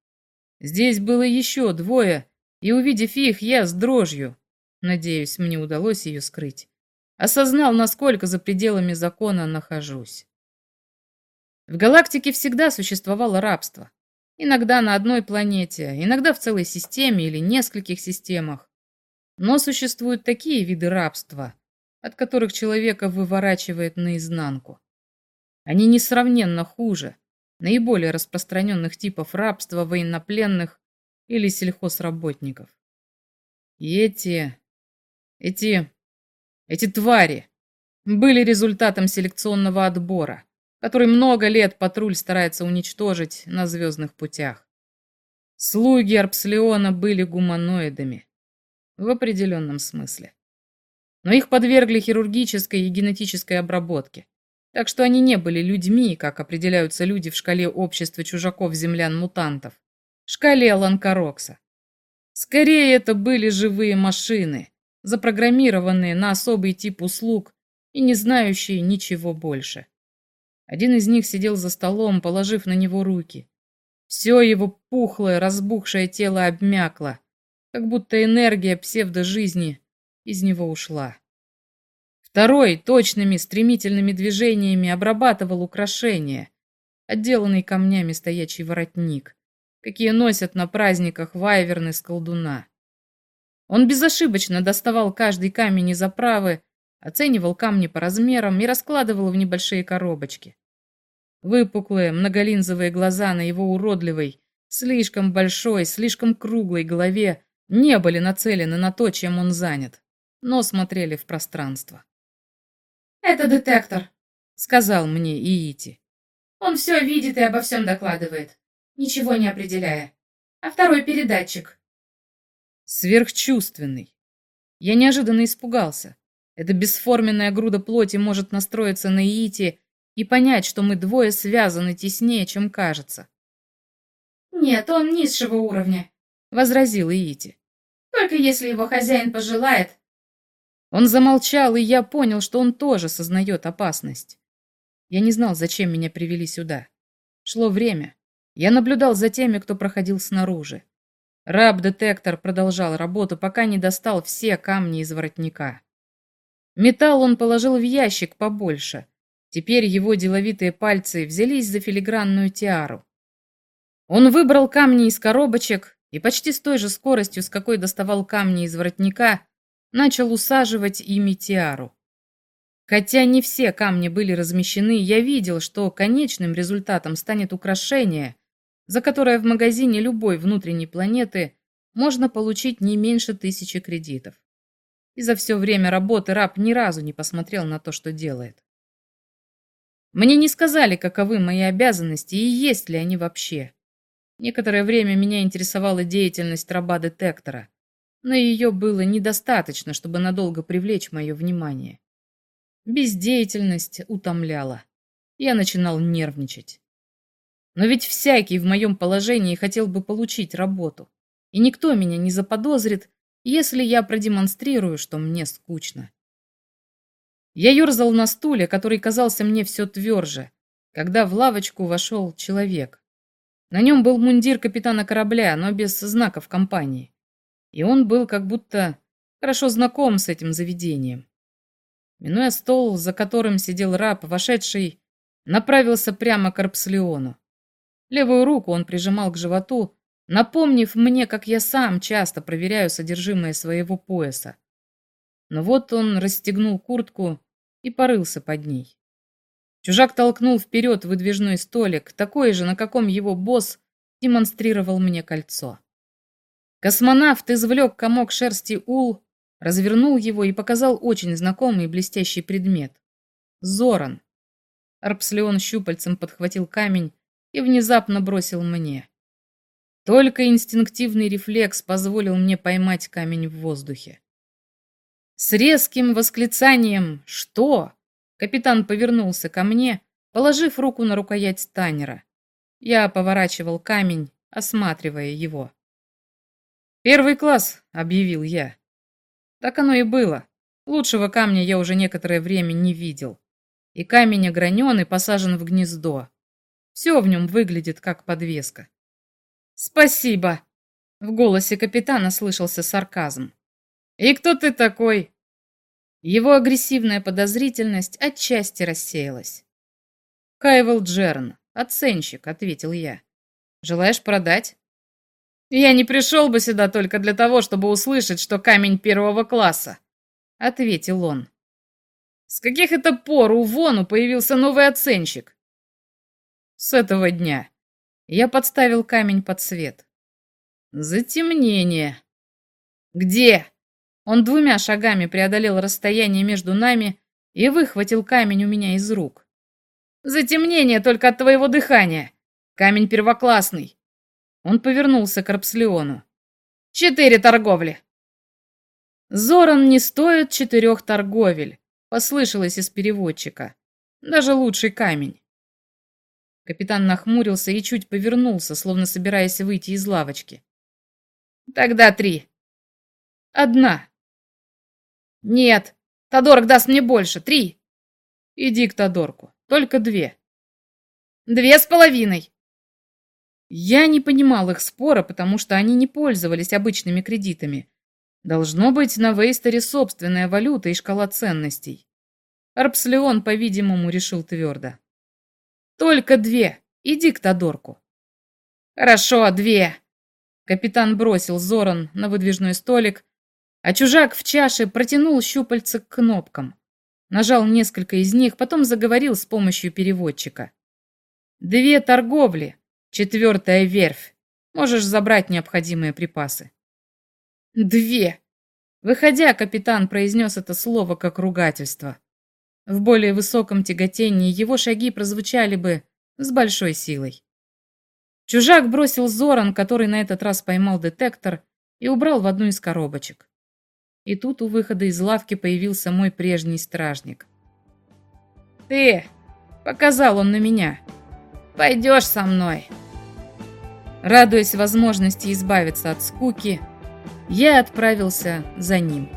Здесь было еще двое, и, увидев их, я с дрожью, надеюсь, мне удалось ее скрыть, осознал, насколько за пределами закона нахожусь. В галактике всегда существовало рабство. Иногда на одной планете, иногда в целой системе или нескольких системах. Но существуют такие виды рабства, от которых человека выворачивает наизнанку. Они несравненно хуже наиболее распространенных типов рабства военнопленных или сельхозработников. И эти... эти... эти твари были результатом селекционного отбора, который много лет патруль старается уничтожить на звездных путях. Слуги Арпслеона были гуманоидами. В определенном смысле. Но их подвергли хирургической и генетической обработке. Так что они не были людьми, как определяются люди в шкале общества чужаков-землян-мутантов. Шкале Ланкарокса. Скорее, это были живые машины, запрограммированные на особый тип услуг и не знающие ничего больше. Один из них сидел за столом, положив на него руки. Все его пухлое, разбухшее тело обмякло, как будто энергия псевдожизни из него ушла. Второй точными, стремительными движениями обрабатывал украшения, отделанный камнями стоячий воротник, какие носят на праздниках вайверны с колдуна. Он безошибочно доставал каждый камень из оправы, оценивал камни по размерам и раскладывал в небольшие коробочки. Выпуклые, многолинзовые глаза на его уродливой, слишком большой, слишком круглой голове не были нацелены на то, чем он занят, но смотрели в пространство. «Это детектор», — сказал мне Иити. «Он все видит и обо всем докладывает, ничего не определяя. А второй передатчик». Сверхчувственный. Я неожиданно испугался. Эта бесформенная груда плоти может настроиться на Иити и понять, что мы двое связаны теснее, чем кажется. «Нет, он низшего уровня», — возразил Иити. «Только если его хозяин пожелает». Он замолчал, и я понял, что он тоже сознает опасность. Я не знал, зачем меня привели сюда. Шло время. Я наблюдал за теми, кто проходил снаружи. Раб-детектор продолжал работу, пока не достал все камни из воротника. Металл он положил в ящик побольше, Теперь его деловитые пальцы взялись за филигранную тиару. Он выбрал камни из коробочек и почти с той же скоростью, с какой доставал камни из воротника, начал усаживать ими тиару. Хотя не все камни были размещены, я видел, что конечным результатом станет украшение, за которое в магазине любой внутренней планеты можно получить не меньше тысячи кредитов. И за все время работы раб ни разу не посмотрел на то, что делает. Мне не сказали, каковы мои обязанности и есть ли они вообще. Некоторое время меня интересовала деятельность раба-детектора, но ее было недостаточно, чтобы надолго привлечь мое внимание. Бездеятельность утомляла. Я начинал нервничать. Но ведь всякий в моем положении хотел бы получить работу, и никто меня не заподозрит, если я продемонстрирую, что мне скучно. Я ерзал на стуле, который казался мне все тверже, когда в лавочку вошел человек. На нем был мундир капитана корабля, но без знаков компании. И он был как будто хорошо знаком с этим заведением. Минуя стол, за которым сидел раб, вошедший, направился прямо к Арпслеону. Левую руку он прижимал к животу, напомнив мне, как я сам часто проверяю содержимое своего пояса. Но вот он расстегнул куртку и порылся под ней. Чужак толкнул вперед выдвижной столик, такой же, на каком его босс демонстрировал мне кольцо. Космонавт извлек комок шерсти ул, развернул его и показал очень знакомый блестящий предмет. Зоран. Арпслеон щупальцем подхватил камень и внезапно бросил мне. Только инстинктивный рефлекс позволил мне поймать камень в воздухе. С резким восклицанием «Что?» капитан повернулся ко мне, положив руку на рукоять станера. Я поворачивал камень, осматривая его. «Первый класс», — объявил я. Так оно и было. Лучшего камня я уже некоторое время не видел. И камень огранен и посажен в гнездо. Все в нем выглядит как подвеска. «Спасибо!» — в голосе капитана слышался сарказм. «И кто ты такой?» Его агрессивная подозрительность отчасти рассеялась. «Кайвел Джерн, оценщик», — ответил я. «Желаешь продать?» «Я не пришел бы сюда только для того, чтобы услышать, что камень первого класса», — ответил он. «С каких это пор у Вону появился новый оценщик?» «С этого дня. Я подставил камень под свет. Затемнение. Где? Он двумя шагами преодолел расстояние между нами и выхватил камень у меня из рук. Затемнение только от твоего дыхания. Камень первоклассный. Он повернулся к Арпслеону. Четыре торговли. Зоран не стоит четырех торговель, послышалось из переводчика. Даже лучший камень. Капитан нахмурился и чуть повернулся, словно собираясь выйти из лавочки. Тогда три. Одна. Нет, Тодорк даст мне больше. Три. Иди к Тодорку. Только две. Две с половиной. Я не понимал их спора, потому что они не пользовались обычными кредитами. Должно быть на Вейстере собственная валюта и шкала ценностей. Арпслеон, по-видимому, решил твердо. Только две. Иди к Тодорку. Хорошо, две. Капитан бросил Зоран на выдвижной столик, а чужак в чаше протянул щупальца к кнопкам. Нажал несколько из них, потом заговорил с помощью переводчика. «Две торговли, четвертая верфь. Можешь забрать необходимые припасы». «Две!» Выходя, капитан произнес это слово как ругательство. В более высоком тяготении его шаги прозвучали бы с большой силой. Чужак бросил Зоран, который на этот раз поймал детектор, и убрал в одну из коробочек. И тут у выхода из лавки появился мой прежний стражник. «Ты!» — показал он на меня. «Пойдешь со мной!» Радуясь возможности избавиться от скуки, я отправился за ним.